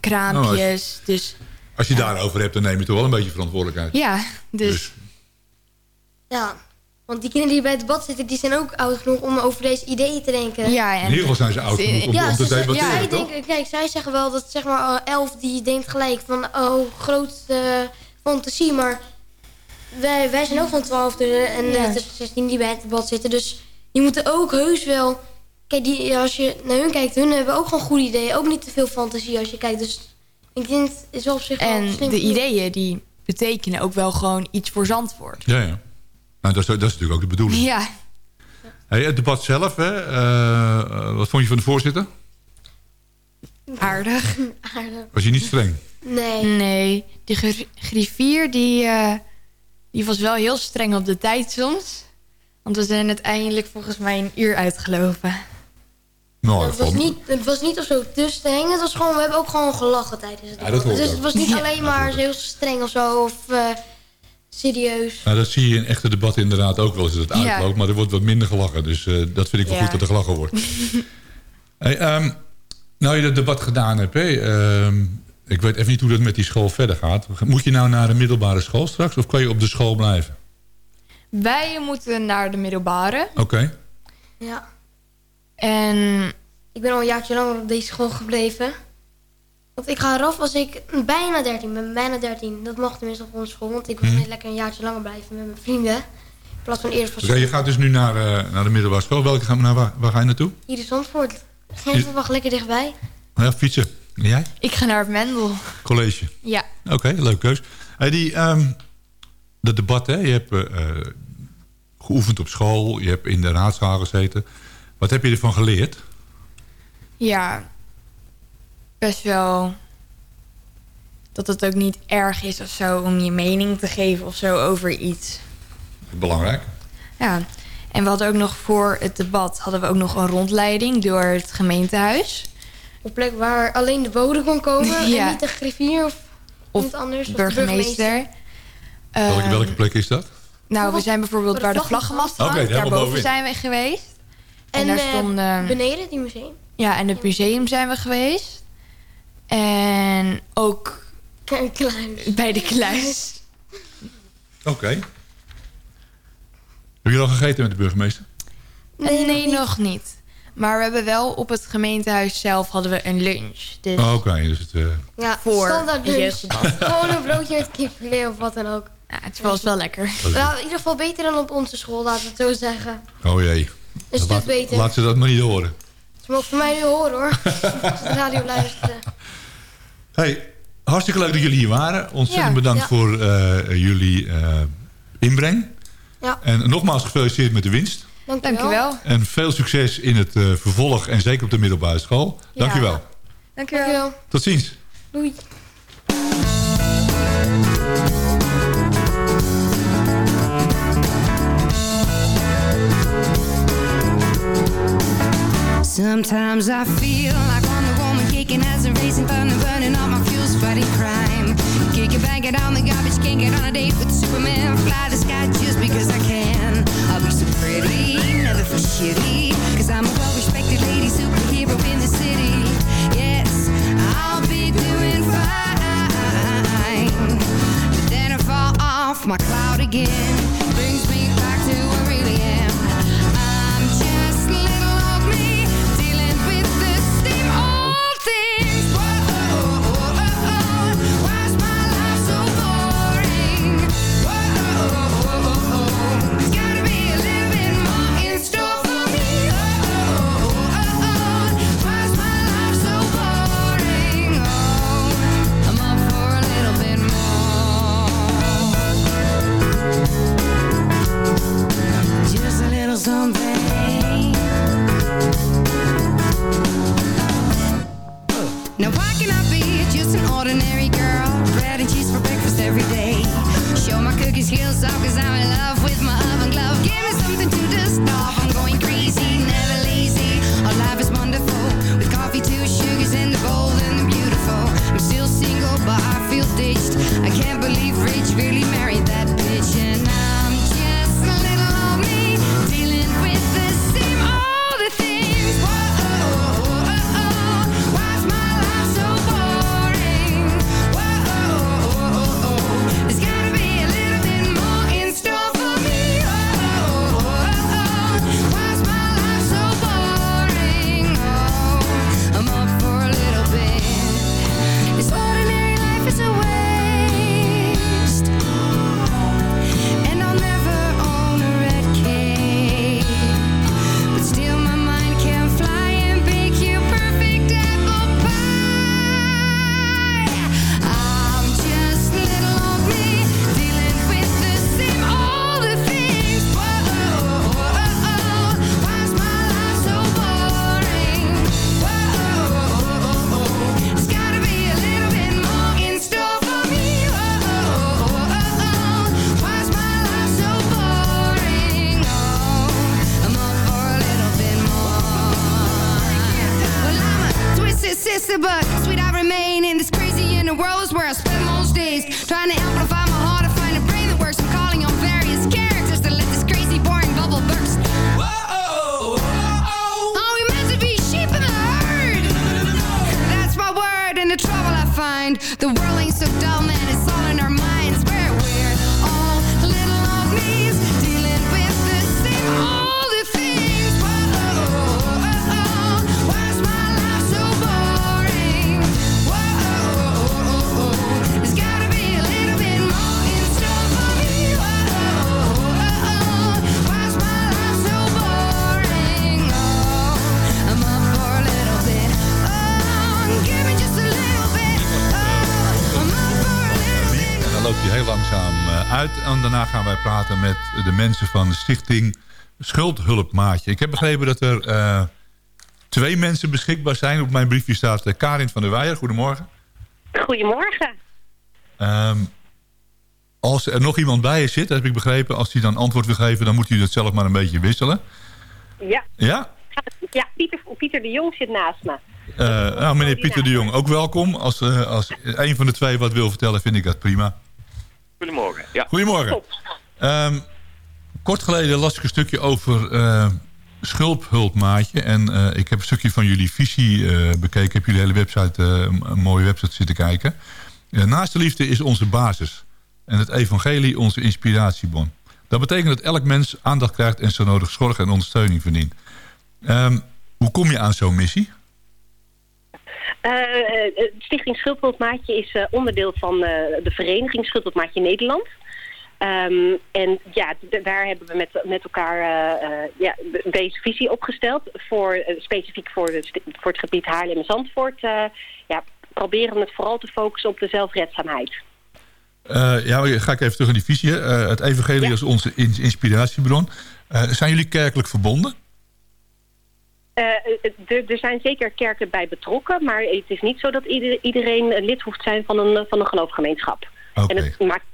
kraampjes. Dus Als je daarover hebt, dan neem je toch wel een beetje verantwoordelijkheid. ja, dus, Ja, want die kinderen die bij het debat zitten, die zijn ook oud genoeg om over deze ideeën te denken. ja. In ieder geval zijn ze oud genoeg om, Ja, om te debatteren, zij toch? denken, kijk, zij zeggen wel dat zeg maar eh, elf die denkt gelijk van oh, grote fantasie, maar wij, wij zijn ook van 12 en Ja. eh, tussen 16 die bij het debat zitten, dus die moeten ook heus wel, kijk, die, als je naar hun kijkt, hun hebben ook gewoon goede ideeën, ook niet te veel fantasie als je kijkt, dus ik denk het is wel op zich wel En de ideeën die betekenen ook wel gewoon iets voor Zandvoort. Ja, ja. Nou, dat, is, dat is natuurlijk ook de bedoeling. Ja, Hey, het debat zelf, hè, eh, eh, wat vond je van de voorzitter? aardig. Aardig. Was je niet streng? Nee. Nee, die gr- griffier die, eh, die was wel heel streng op de tijd soms. Want we zijn uiteindelijk volgens mij een uur uitgelopen. Nou, Het was, niet, het was niet of zo te streng. Het was gewoon, we hebben ook gewoon gelachen tijdens het Ja, dat hoort Dus het was niet Ja, alleen maar heel streng of zo. Of eh, serieus. Nou, dat zie je in echte debatten inderdaad ook wel eens dat het Ja. uitloopt. Maar er wordt wat minder gelachen. Dus eh, dat vind ik wel Ja. goed dat er gelachen wordt. hey, ehm, nou je dat debat gedaan hebt. Hè, ehm, ik weet even niet hoe dat met die school verder gaat. Moet je nou naar de middelbare school straks? Of kan je op de school blijven? Wij moeten naar de middelbare. Oké. Ja. En Ik ben al een jaartje langer op deze school gebleven. Want ik ga eraf als ik bijna 13 ben. Bijna 13. Dat mag tenminste op onze school. Want ik wil Mhm. net lekker een jaartje langer blijven met mijn vrienden. In plaats van eerder van Oké, je gaat dus nu naar, eh, naar de middelbare school. Welke gaan we naar, waar, waar ga je naartoe? Hier in Zandvoort. Geen verwacht lekker dichtbij. Ja, fietsen. En jij? ik ga naar het Mendel. College. Ja, Oké, leuk keus. Hey, die, ehm, dat debat, hè, je hebt eh, eh, geoefend op school, je hebt in de raadzaal gezeten. Wat heb je ervan geleerd? ja. Best wel dat het ook niet erg is of zo om je mening te geven of zo over iets. Belangrijk. Ja, en we hadden ook nog voor het debat hadden we ook nog een rondleiding door het gemeentehuis. Op plek waar alleen de bode kon komen. Ja. En niet de griffier of, Of iemand anders. Of burgemeester. welke, Ehm, welke plek is dat? Nou, we zijn bijvoorbeeld Waar de vlaggenmast hangt. helemaal Daarboven zijn we geweest. En, En, daar eh, stonden... Beneden, die museum. Ja, en het museum zijn we geweest. En ook Een kluis. bij de kluis. Oké. Heb je al gegeten met de burgemeester? Nee, Nee, nog niet. Maar we hebben wel op het gemeentehuis zelf hadden we een lunch. Dus Oh, Oké, dus het, eh, Ja, voor standaard lunch. Gewoon een broodje met kipfilet of wat dan ook. ja, het was wel lekker. Nou, in ieder geval beter dan op onze school, laten we het zo zeggen. oh jee. Een stuk laat, beter. laat ze dat maar niet horen. Ze mogen van mij nu horen hoor. Als ze de radio luisteren. Hey, hartstikke leuk dat jullie hier waren. Ontzettend Ja, bedankt ja. voor eh, jullie eh, inbreng. Ja. En nogmaals gefeliciteerd met de winst. Dank u wel. En veel succes in het eh, vervolg en zeker op de middelbare school. Dank u wel. Dank u wel. Tot ziens. Doei. Sometimes I feel like Kicking as a racing thunder, burning all my fuels, fighting crime. Kick it, bang it on the garbage, can't get on a date with Superman. Fly the sky just because I can. I'll be so pretty, never feel shitty. Cause I'm a well-respected lady superhero in the city. Yes, I'll be doing fine. But then I fall off my cloud again. My mensen van de stichting Schuldhulpmaatje. Ik heb begrepen dat er eh, twee mensen beschikbaar zijn. Op mijn briefje staat eh, Karin van der Weijer. Goedemorgen. Goedemorgen. Ehm, als er nog iemand bij je zit, heb ik begrepen... als hij dan antwoord wil geven, dan moet hij het zelf maar een beetje wisselen. Ja. Ja? Ja, Pieter, Pieter de Jong zit naast me. Eh, nou, meneer Pieter de Jong, ook welkom. Als, eh, als een van de twee wat wil vertellen, vind ik dat prima. Goedemorgen. Ja. Goedemorgen. Ehm, kort geleden las ik een stukje over eh schulphulpmaatje. En eh, ik heb een stukje van jullie visie eh, bekeken. Ik heb jullie hele website, een mooie website zitten kijken. Naast de liefde is onze basis. En het evangelie onze inspiratiebron. Dat betekent dat elk mens aandacht krijgt en zo nodig zorg en ondersteuning verdient. Ehm, hoe kom je aan zo'n missie? Stichting Schuldhulpmaatje is onderdeel van de vereniging Schuldhulpmaatje Nederland. Ehm, en ja, daar hebben we met, met elkaar eh, eh, ja, de- deze visie opgesteld. Voor, eh, specifiek voor, de, voor het gebied Haarlem en Zandvoort. eh, ja, proberen we het vooral te focussen op de zelfredzaamheid. Ja, ga ik even terug naar die visie. Het evangelie als onze in- inspiratiebron. Zijn jullie kerkelijk verbonden? Er zijn zeker kerken bij betrokken, maar het is niet zo dat ieder- iedereen lid hoeft te zijn van een, van een geloofsgemeenschap. En het maakt,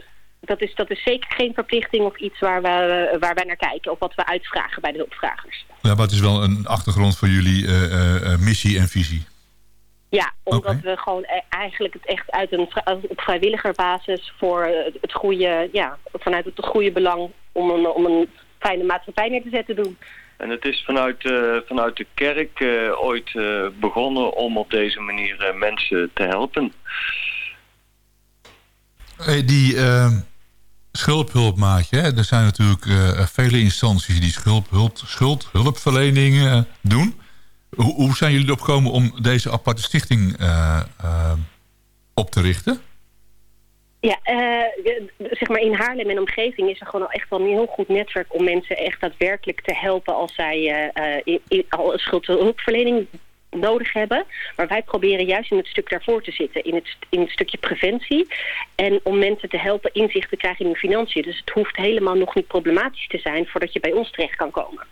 dat, is, dat is zeker geen verplichting of iets waar, we, waar wij naar kijken of wat we uitvragen bij de hulpvragers. Ja, maar het is wel een achtergrond voor jullie eh, eh, eh, missie en visie. Ja, omdat we gewoon e- eigenlijk het echt uit een, op vrijwilligerbasis voor eh, het goede, ja, vanuit het goede belang om een, om een fijne maatschappij neer te zetten doen. En het is vanuit, eh, vanuit de kerk eh, ooit eh, begonnen om op deze manier eh, mensen te helpen. Hey, die schuldhulpmaatje, hè, er zijn natuurlijk eh, vele instanties die schuldhulp, schuldhulpverleningen eh, doen. Hoe, hoe zijn jullie erop gekomen om deze aparte stichting eh, op te richten? Ja, zeg maar in Haarlem en omgeving is er gewoon al echt wel een heel goed netwerk om mensen echt daadwerkelijk te helpen als zij al schuldhulpverlening nodig hebben. Maar wij proberen juist in het stuk daarvoor te zitten, in het, in het stukje preventie. En om mensen te helpen inzicht te krijgen in hun financiën. Dus het hoeft helemaal nog niet problematisch te zijn voordat je bij ons terecht kan komen.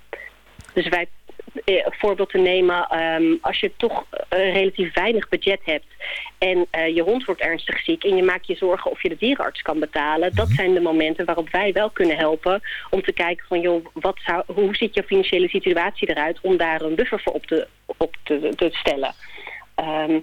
Dus wij, een voorbeeld te nemen, ehm, als je toch eh, relatief weinig budget hebt en eh, je hond wordt ernstig ziek en je maakt je zorgen of je de dierenarts kan betalen, dat zijn de momenten waarop wij wel kunnen helpen om te kijken van joh, wat zou, hoe ziet je financiële situatie eruit om daar een buffer voor op te, op te, te stellen. Ehm,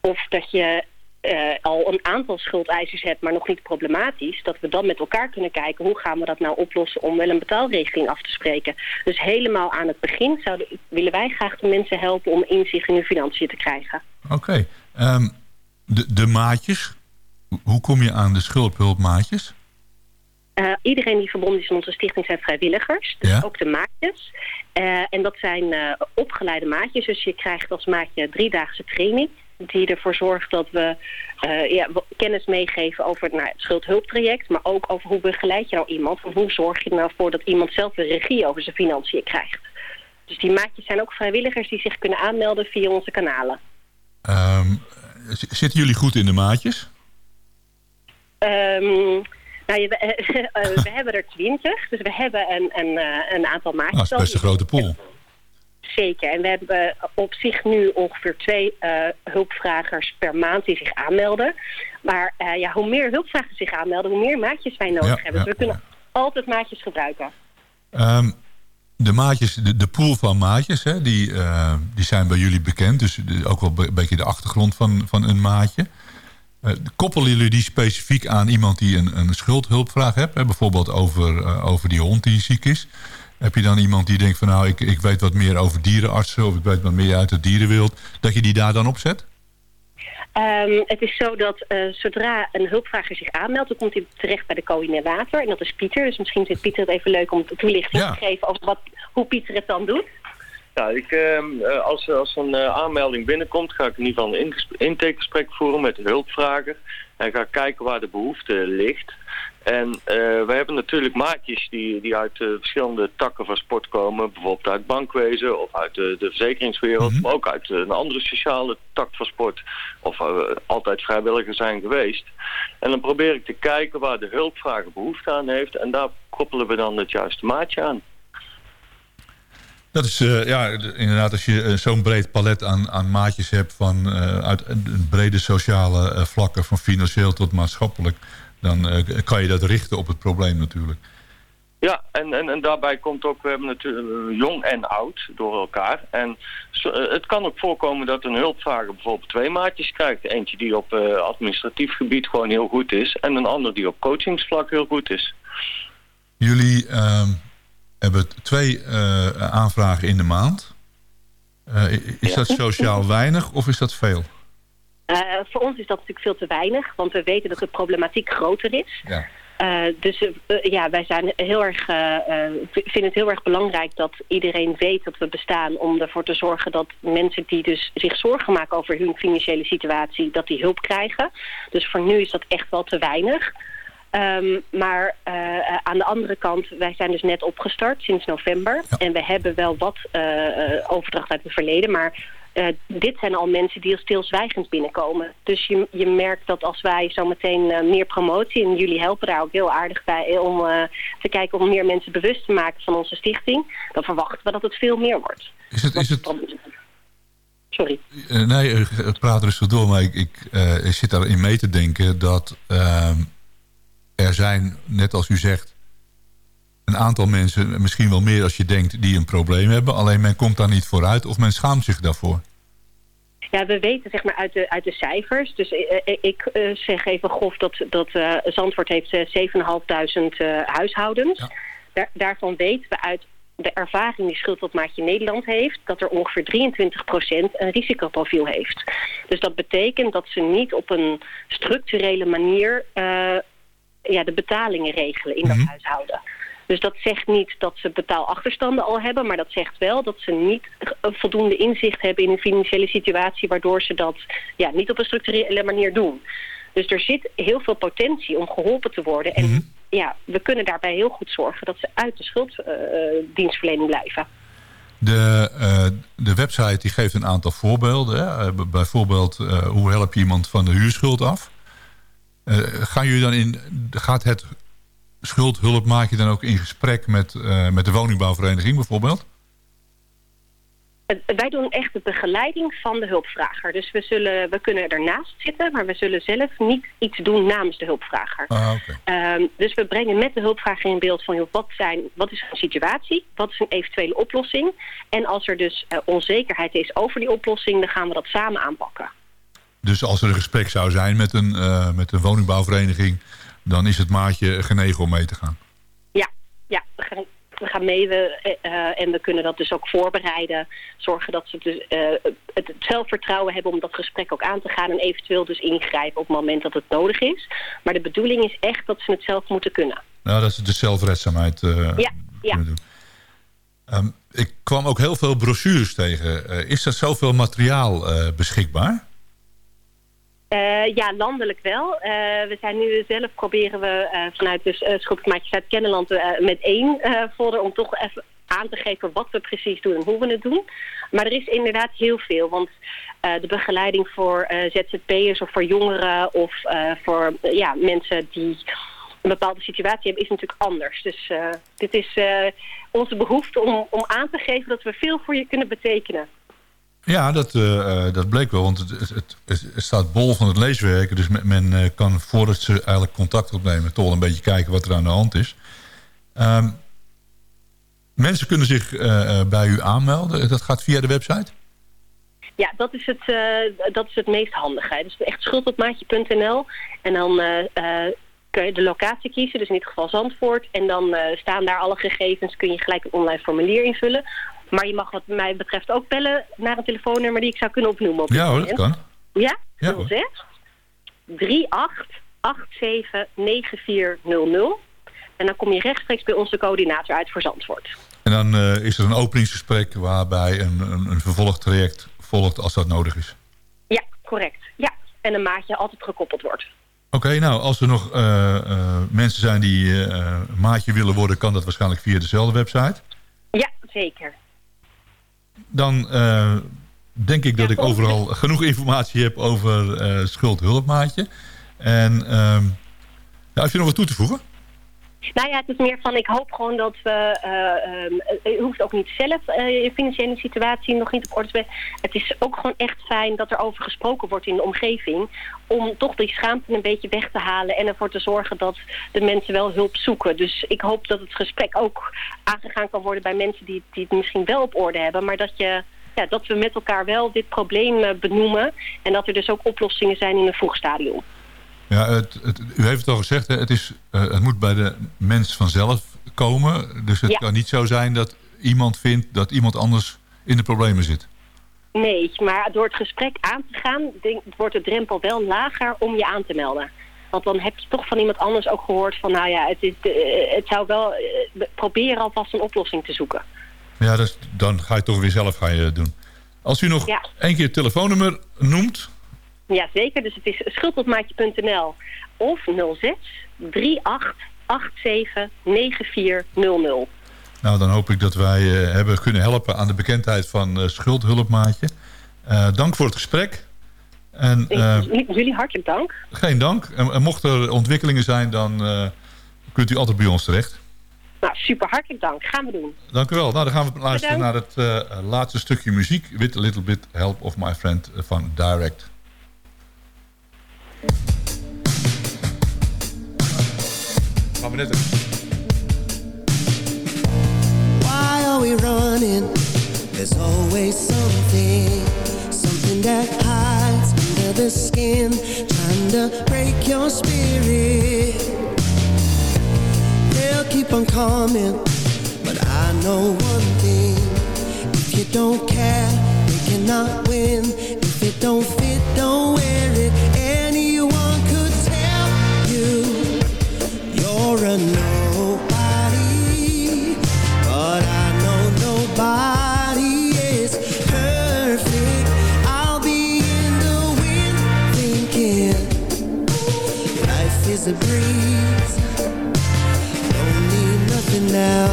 of dat je eh, al een aantal schuldeisers hebt, maar nog niet problematisch, dat we dan met elkaar kunnen kijken hoe gaan we dat nou oplossen om wel een betaalregeling af te spreken. Dus helemaal aan het begin zouden, willen wij graag de mensen helpen om inzicht in hun financiën te krijgen. Oké. ehm, de, de maatjes, hoe kom je aan de schuldhulpmaatjes? Eh, iedereen die verbonden is in onze stichting zijn vrijwilligers, dus Ja. ook de maatjes. Eh, en dat zijn opgeleide maatjes, dus je krijgt als maatje driedaagse training die ervoor zorgt dat we eh, ja, kennis meegeven over nou, het schuldhulptraject, maar ook over hoe begeleid je nou iemand, hoe zorg je er nou voor dat iemand zelf de regie over zijn financiën krijgt. Dus die maatjes zijn ook vrijwilligers die zich kunnen aanmelden via onze kanalen. Ehm, zitten jullie goed in de maatjes? Ehm, nou, eh, we hebben er twintig, dus we hebben een, een, eh, een aantal maatjes. Nou, dat is best een grote pool. Zeker. En we hebben op zich nu ongeveer twee eh, hulpvragers per maand die zich aanmelden. Maar eh, ja, hoe meer hulpvragers zich aanmelden, hoe meer maatjes wij nodig Ja, hebben. ja, dus we kunnen altijd maatjes gebruiken. Ehm, de maatjes, de, de pool van maatjes, hè, die, eh, die zijn bij jullie bekend. Dus ook wel een beetje de achtergrond van, van een maatje. Koppelen jullie die specifiek aan iemand die een, een schuldhulpvraag heeft? Hè? Bijvoorbeeld over, over die hond die ziek is. Heb je dan iemand die denkt van nou, ik, ik weet wat meer over dierenartsen... of ik weet wat meer uit de dierenwereld, dat je die daar dan op zet? Ehm, het is zo dat eh, zodra een hulpvrager zich aanmeldt, dan komt hij terecht bij de coördinator. En dat is Pieter. Dus misschien vindt Pieter het even leuk om de toelichting Ja. te geven over wat, hoe Pieter het dan doet. Ja, ik, ehm, eh, als, als een eh, aanmelding binnenkomt, ga ik in ieder geval een intakegesprek voeren met de hulpvrager. En ga kijken waar de behoefte ligt. En eh, we hebben natuurlijk maatjes die, die uit eh, verschillende takken van sport komen. Bijvoorbeeld uit bankwezen of uit de, de verzekeringswereld. Maar ook uit eh, een andere sociale tak van sport. Of altijd vrijwilliger zijn geweest. En dan probeer ik te kijken waar de hulpvrager behoefte aan heeft. En daar koppelen we dan het juiste maatje aan. Dat is ja, inderdaad als je zo'n breed palet aan, aan maatjes hebt... van eh, uit een brede sociale vlakken, van financieel tot maatschappelijk... dan eh, kan je dat richten op het probleem natuurlijk. Ja, en, en, en daarbij komt ook, we hebben natuurlijk eh, jong en oud door elkaar. En zo- eh, het kan ook voorkomen dat een hulpvrager bijvoorbeeld twee maatjes krijgt. Eentje die op administratief gebied gewoon heel goed is. En een ander die op coachingsvlak heel goed is. Jullie ehm, hebben twee aanvragen in de maand. Is dat sociaal weinig of is dat veel? Eh, voor ons is dat natuurlijk veel te weinig, want we weten dat de problematiek groter is. Ja. Eh, dus eh, ja, wij zijn heel erg, v- vinden het heel erg belangrijk dat iedereen weet dat we bestaan om ervoor te zorgen dat mensen die dus zich zorgen maken over hun financiële situatie, dat die hulp krijgen. Dus voor nu is dat echt wel te weinig. Ehm, maar aan de andere kant, wij zijn dus net opgestart sinds november. En we hebben wel wat overdracht uit het verleden. Maar eh, dit zijn al mensen die al stilzwijgend binnenkomen. Dus je, je merkt dat als wij zometeen eh, meer promotie... en jullie helpen daar ook heel aardig bij... eh, om te kijken om meer mensen bewust te maken van onze stichting... dan verwachten we dat het veel meer wordt. Is het, is het, Sorry. Nee, praat rustig door, maar ik, ik, ik zit daarin mee te denken dat ehm, er zijn, net als u zegt, een aantal mensen, misschien wel meer als je denkt, die een probleem hebben. Alleen men komt daar niet vooruit of men schaamt zich daarvoor. Ja, we weten zeg maar uit de, uit de cijfers. Dus eh, eh, ik eh, zeg even grof dat, dat Zandvoort heeft eh, 7.500 eh, huishoudens. Daar, daarvan weten we uit de ervaring die Schuldopmaatje Nederland heeft... dat er ongeveer 23% een risicoprofiel heeft. Dus dat betekent dat ze niet op een structurele manier... ja, de betalingen regelen in dat huishouden. Dus dat zegt niet dat ze betaalachterstanden al hebben... maar dat zegt wel dat ze niet voldoende inzicht hebben in hun financiële situatie... waardoor ze dat ja, niet op een structurele manier doen. Dus er zit heel veel potentie om geholpen te worden. En ja, we kunnen daarbij heel goed zorgen dat ze uit de schulddienstverlening blijven. De, eh, de website die geeft een aantal voorbeelden. Hè? Eh, bijvoorbeeld, hoe help je iemand van de huurschuld af? Gaan jullie dan in, gaat het schuldhulpmaatje dan ook in gesprek met, eh, met de woningbouwvereniging bijvoorbeeld? Eh, Wij doen echt de begeleiding van de hulpvrager. Dus we, zullen, we kunnen ernaast zitten, maar we zullen zelf niet iets doen namens de hulpvrager. Ah. Ehm, dus we brengen met de hulpvrager in beeld van joh, wat, zijn, wat is een situatie, wat is een eventuele oplossing. En als er dus eh, onzekerheid is over die oplossing, dan gaan we dat samen aanpakken. Dus als er een gesprek zou zijn met een, met een woningbouwvereniging... dan is het maatje genegen om mee te gaan. Ja, ja we, gaan, we gaan mee we, eh, eh, en we kunnen dat dus ook voorbereiden. Zorgen dat ze dus, eh, het, het zelfvertrouwen hebben om dat gesprek ook aan te gaan... en eventueel dus ingrijpen op het moment dat het nodig is. Maar de bedoeling is echt dat ze het zelf moeten kunnen. Nou, dat is de zelfredzaamheid. eh, Ja, ja. kunnen doen. Ehm, ik kwam ook heel veel brochures tegen. Is er zoveel materiaal beschikbaar? Eh, ja, landelijk wel. Eh, we zijn nu zelf proberen we eh, vanuit de uh, Schulpmaatjes uit Kennemerland eh, met één folder om toch even aan te geven wat we precies doen en hoe we het doen. Maar er is inderdaad heel veel, want de begeleiding voor ZZP'ers of voor jongeren of voor ja, mensen die een bepaalde situatie hebben, is natuurlijk anders. Dus dit is onze behoefte om, om aan te geven dat we veel voor je kunnen betekenen. Ja, dat, eh, eh, dat bleek wel. Want het, het, staat bol van het leeswerk. Dus men, eh, kan voordat ze eigenlijk contact opnemen... toch een beetje kijken wat er aan de hand is. Ehm, mensen kunnen zich bij u aanmelden. Dat gaat via de website? Ja, dat is het, eh, dat is het meest handige. Dus echt schuldopmaatje.nl. En dan kun je de locatie kiezen, dus in dit geval Zandvoort. En dan staan daar alle gegevens, kun je gelijk een online formulier invullen. Maar je mag wat mij betreft ook bellen naar een telefoonnummer die ik zou kunnen opnoemen. Op Ja hoor, dat kan. Ja, Ja, hoor. 06 3887 9400. En dan kom je rechtstreeks bij onze coördinator uit voor Zandvoort. En dan eh, is er een openingsgesprek... waarbij een, een, een vervolgtraject volgt als dat nodig is. Ja, correct. Ja, en een maatje altijd gekoppeld wordt. Oké, nou, als er nog eh, eh, mensen zijn die maatje willen worden... kan dat waarschijnlijk via dezelfde website. Ja, zeker. Dan eh, denk ik dat ik overal genoeg informatie heb over eh schuldhulpmaatje. En ehm ja, heb je nog wat toe te voegen? Nou ja, het is meer van, ik hoop gewoon dat we... eh, ehm, je hoeft ook niet zelf eh, je financiële situatie nog niet op orde te brengen. Het is ook gewoon echt fijn dat er over gesproken wordt in de omgeving... om toch die schaamte een beetje weg te halen... en ervoor te zorgen dat de mensen wel hulp zoeken. Dus ik hoop dat het gesprek ook aangegaan kan worden bij mensen die, die het misschien wel op orde hebben... maar dat je... Ja, dat we met elkaar wel dit probleem eh, benoemen... en dat er dus ook oplossingen zijn in een vroeg stadium. Ja, het, het, u heeft het al gezegd, hè, het, is, eh, het moet bij de mens vanzelf komen. Dus het Ja. kan niet zo zijn dat iemand vindt dat iemand anders in de problemen zit. Nee, maar door het gesprek aan te gaan, denk, wordt de drempel wel lager om je aan te melden. Want dan heb je toch van iemand anders ook gehoord van, nou ja, het, is, eh, het zou wel eh, proberen alvast een oplossing te zoeken. Ja, dus dan ga je toch weer zelf gaan je doen. Als u nog Ja. één keer het telefoonnummer noemt... Ja, zeker. Dus het is schuldopmaatje.nl of 06 3887 9400. Nou, dan hoop ik dat wij eh, hebben kunnen helpen aan de bekendheid van eh, schuldhulpmaatje. Eh, dank voor het gesprek. En, Jullie hartelijk dank. geen dank. En, en mocht er ontwikkelingen zijn, dan kunt u altijd bij ons terecht. Nou, super hartelijk dank. Gaan we doen. Dank u wel. Nou, dan gaan we luisteren Bedankt. naar het laatste stukje muziek. With a Little Bit Help of My Friend van Direct. Why are we running? There's always something, something that hides under the skin, trying to break your spirit. They'll keep on coming, but I know one thing: if you don't care, they cannot win. If it don't fit, don't wear it. A breeze. Don't need nothing now,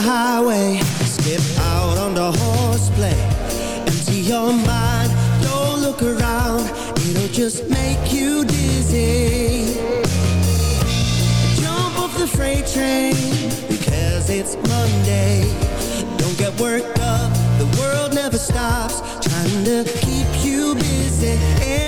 highway, skip out on the horseplay. Empty your mind, don't look around, it'll just make you dizzy. Jump off the freight train, because it's Monday. Don't get worked up, the world never stops, trying to keep you busy.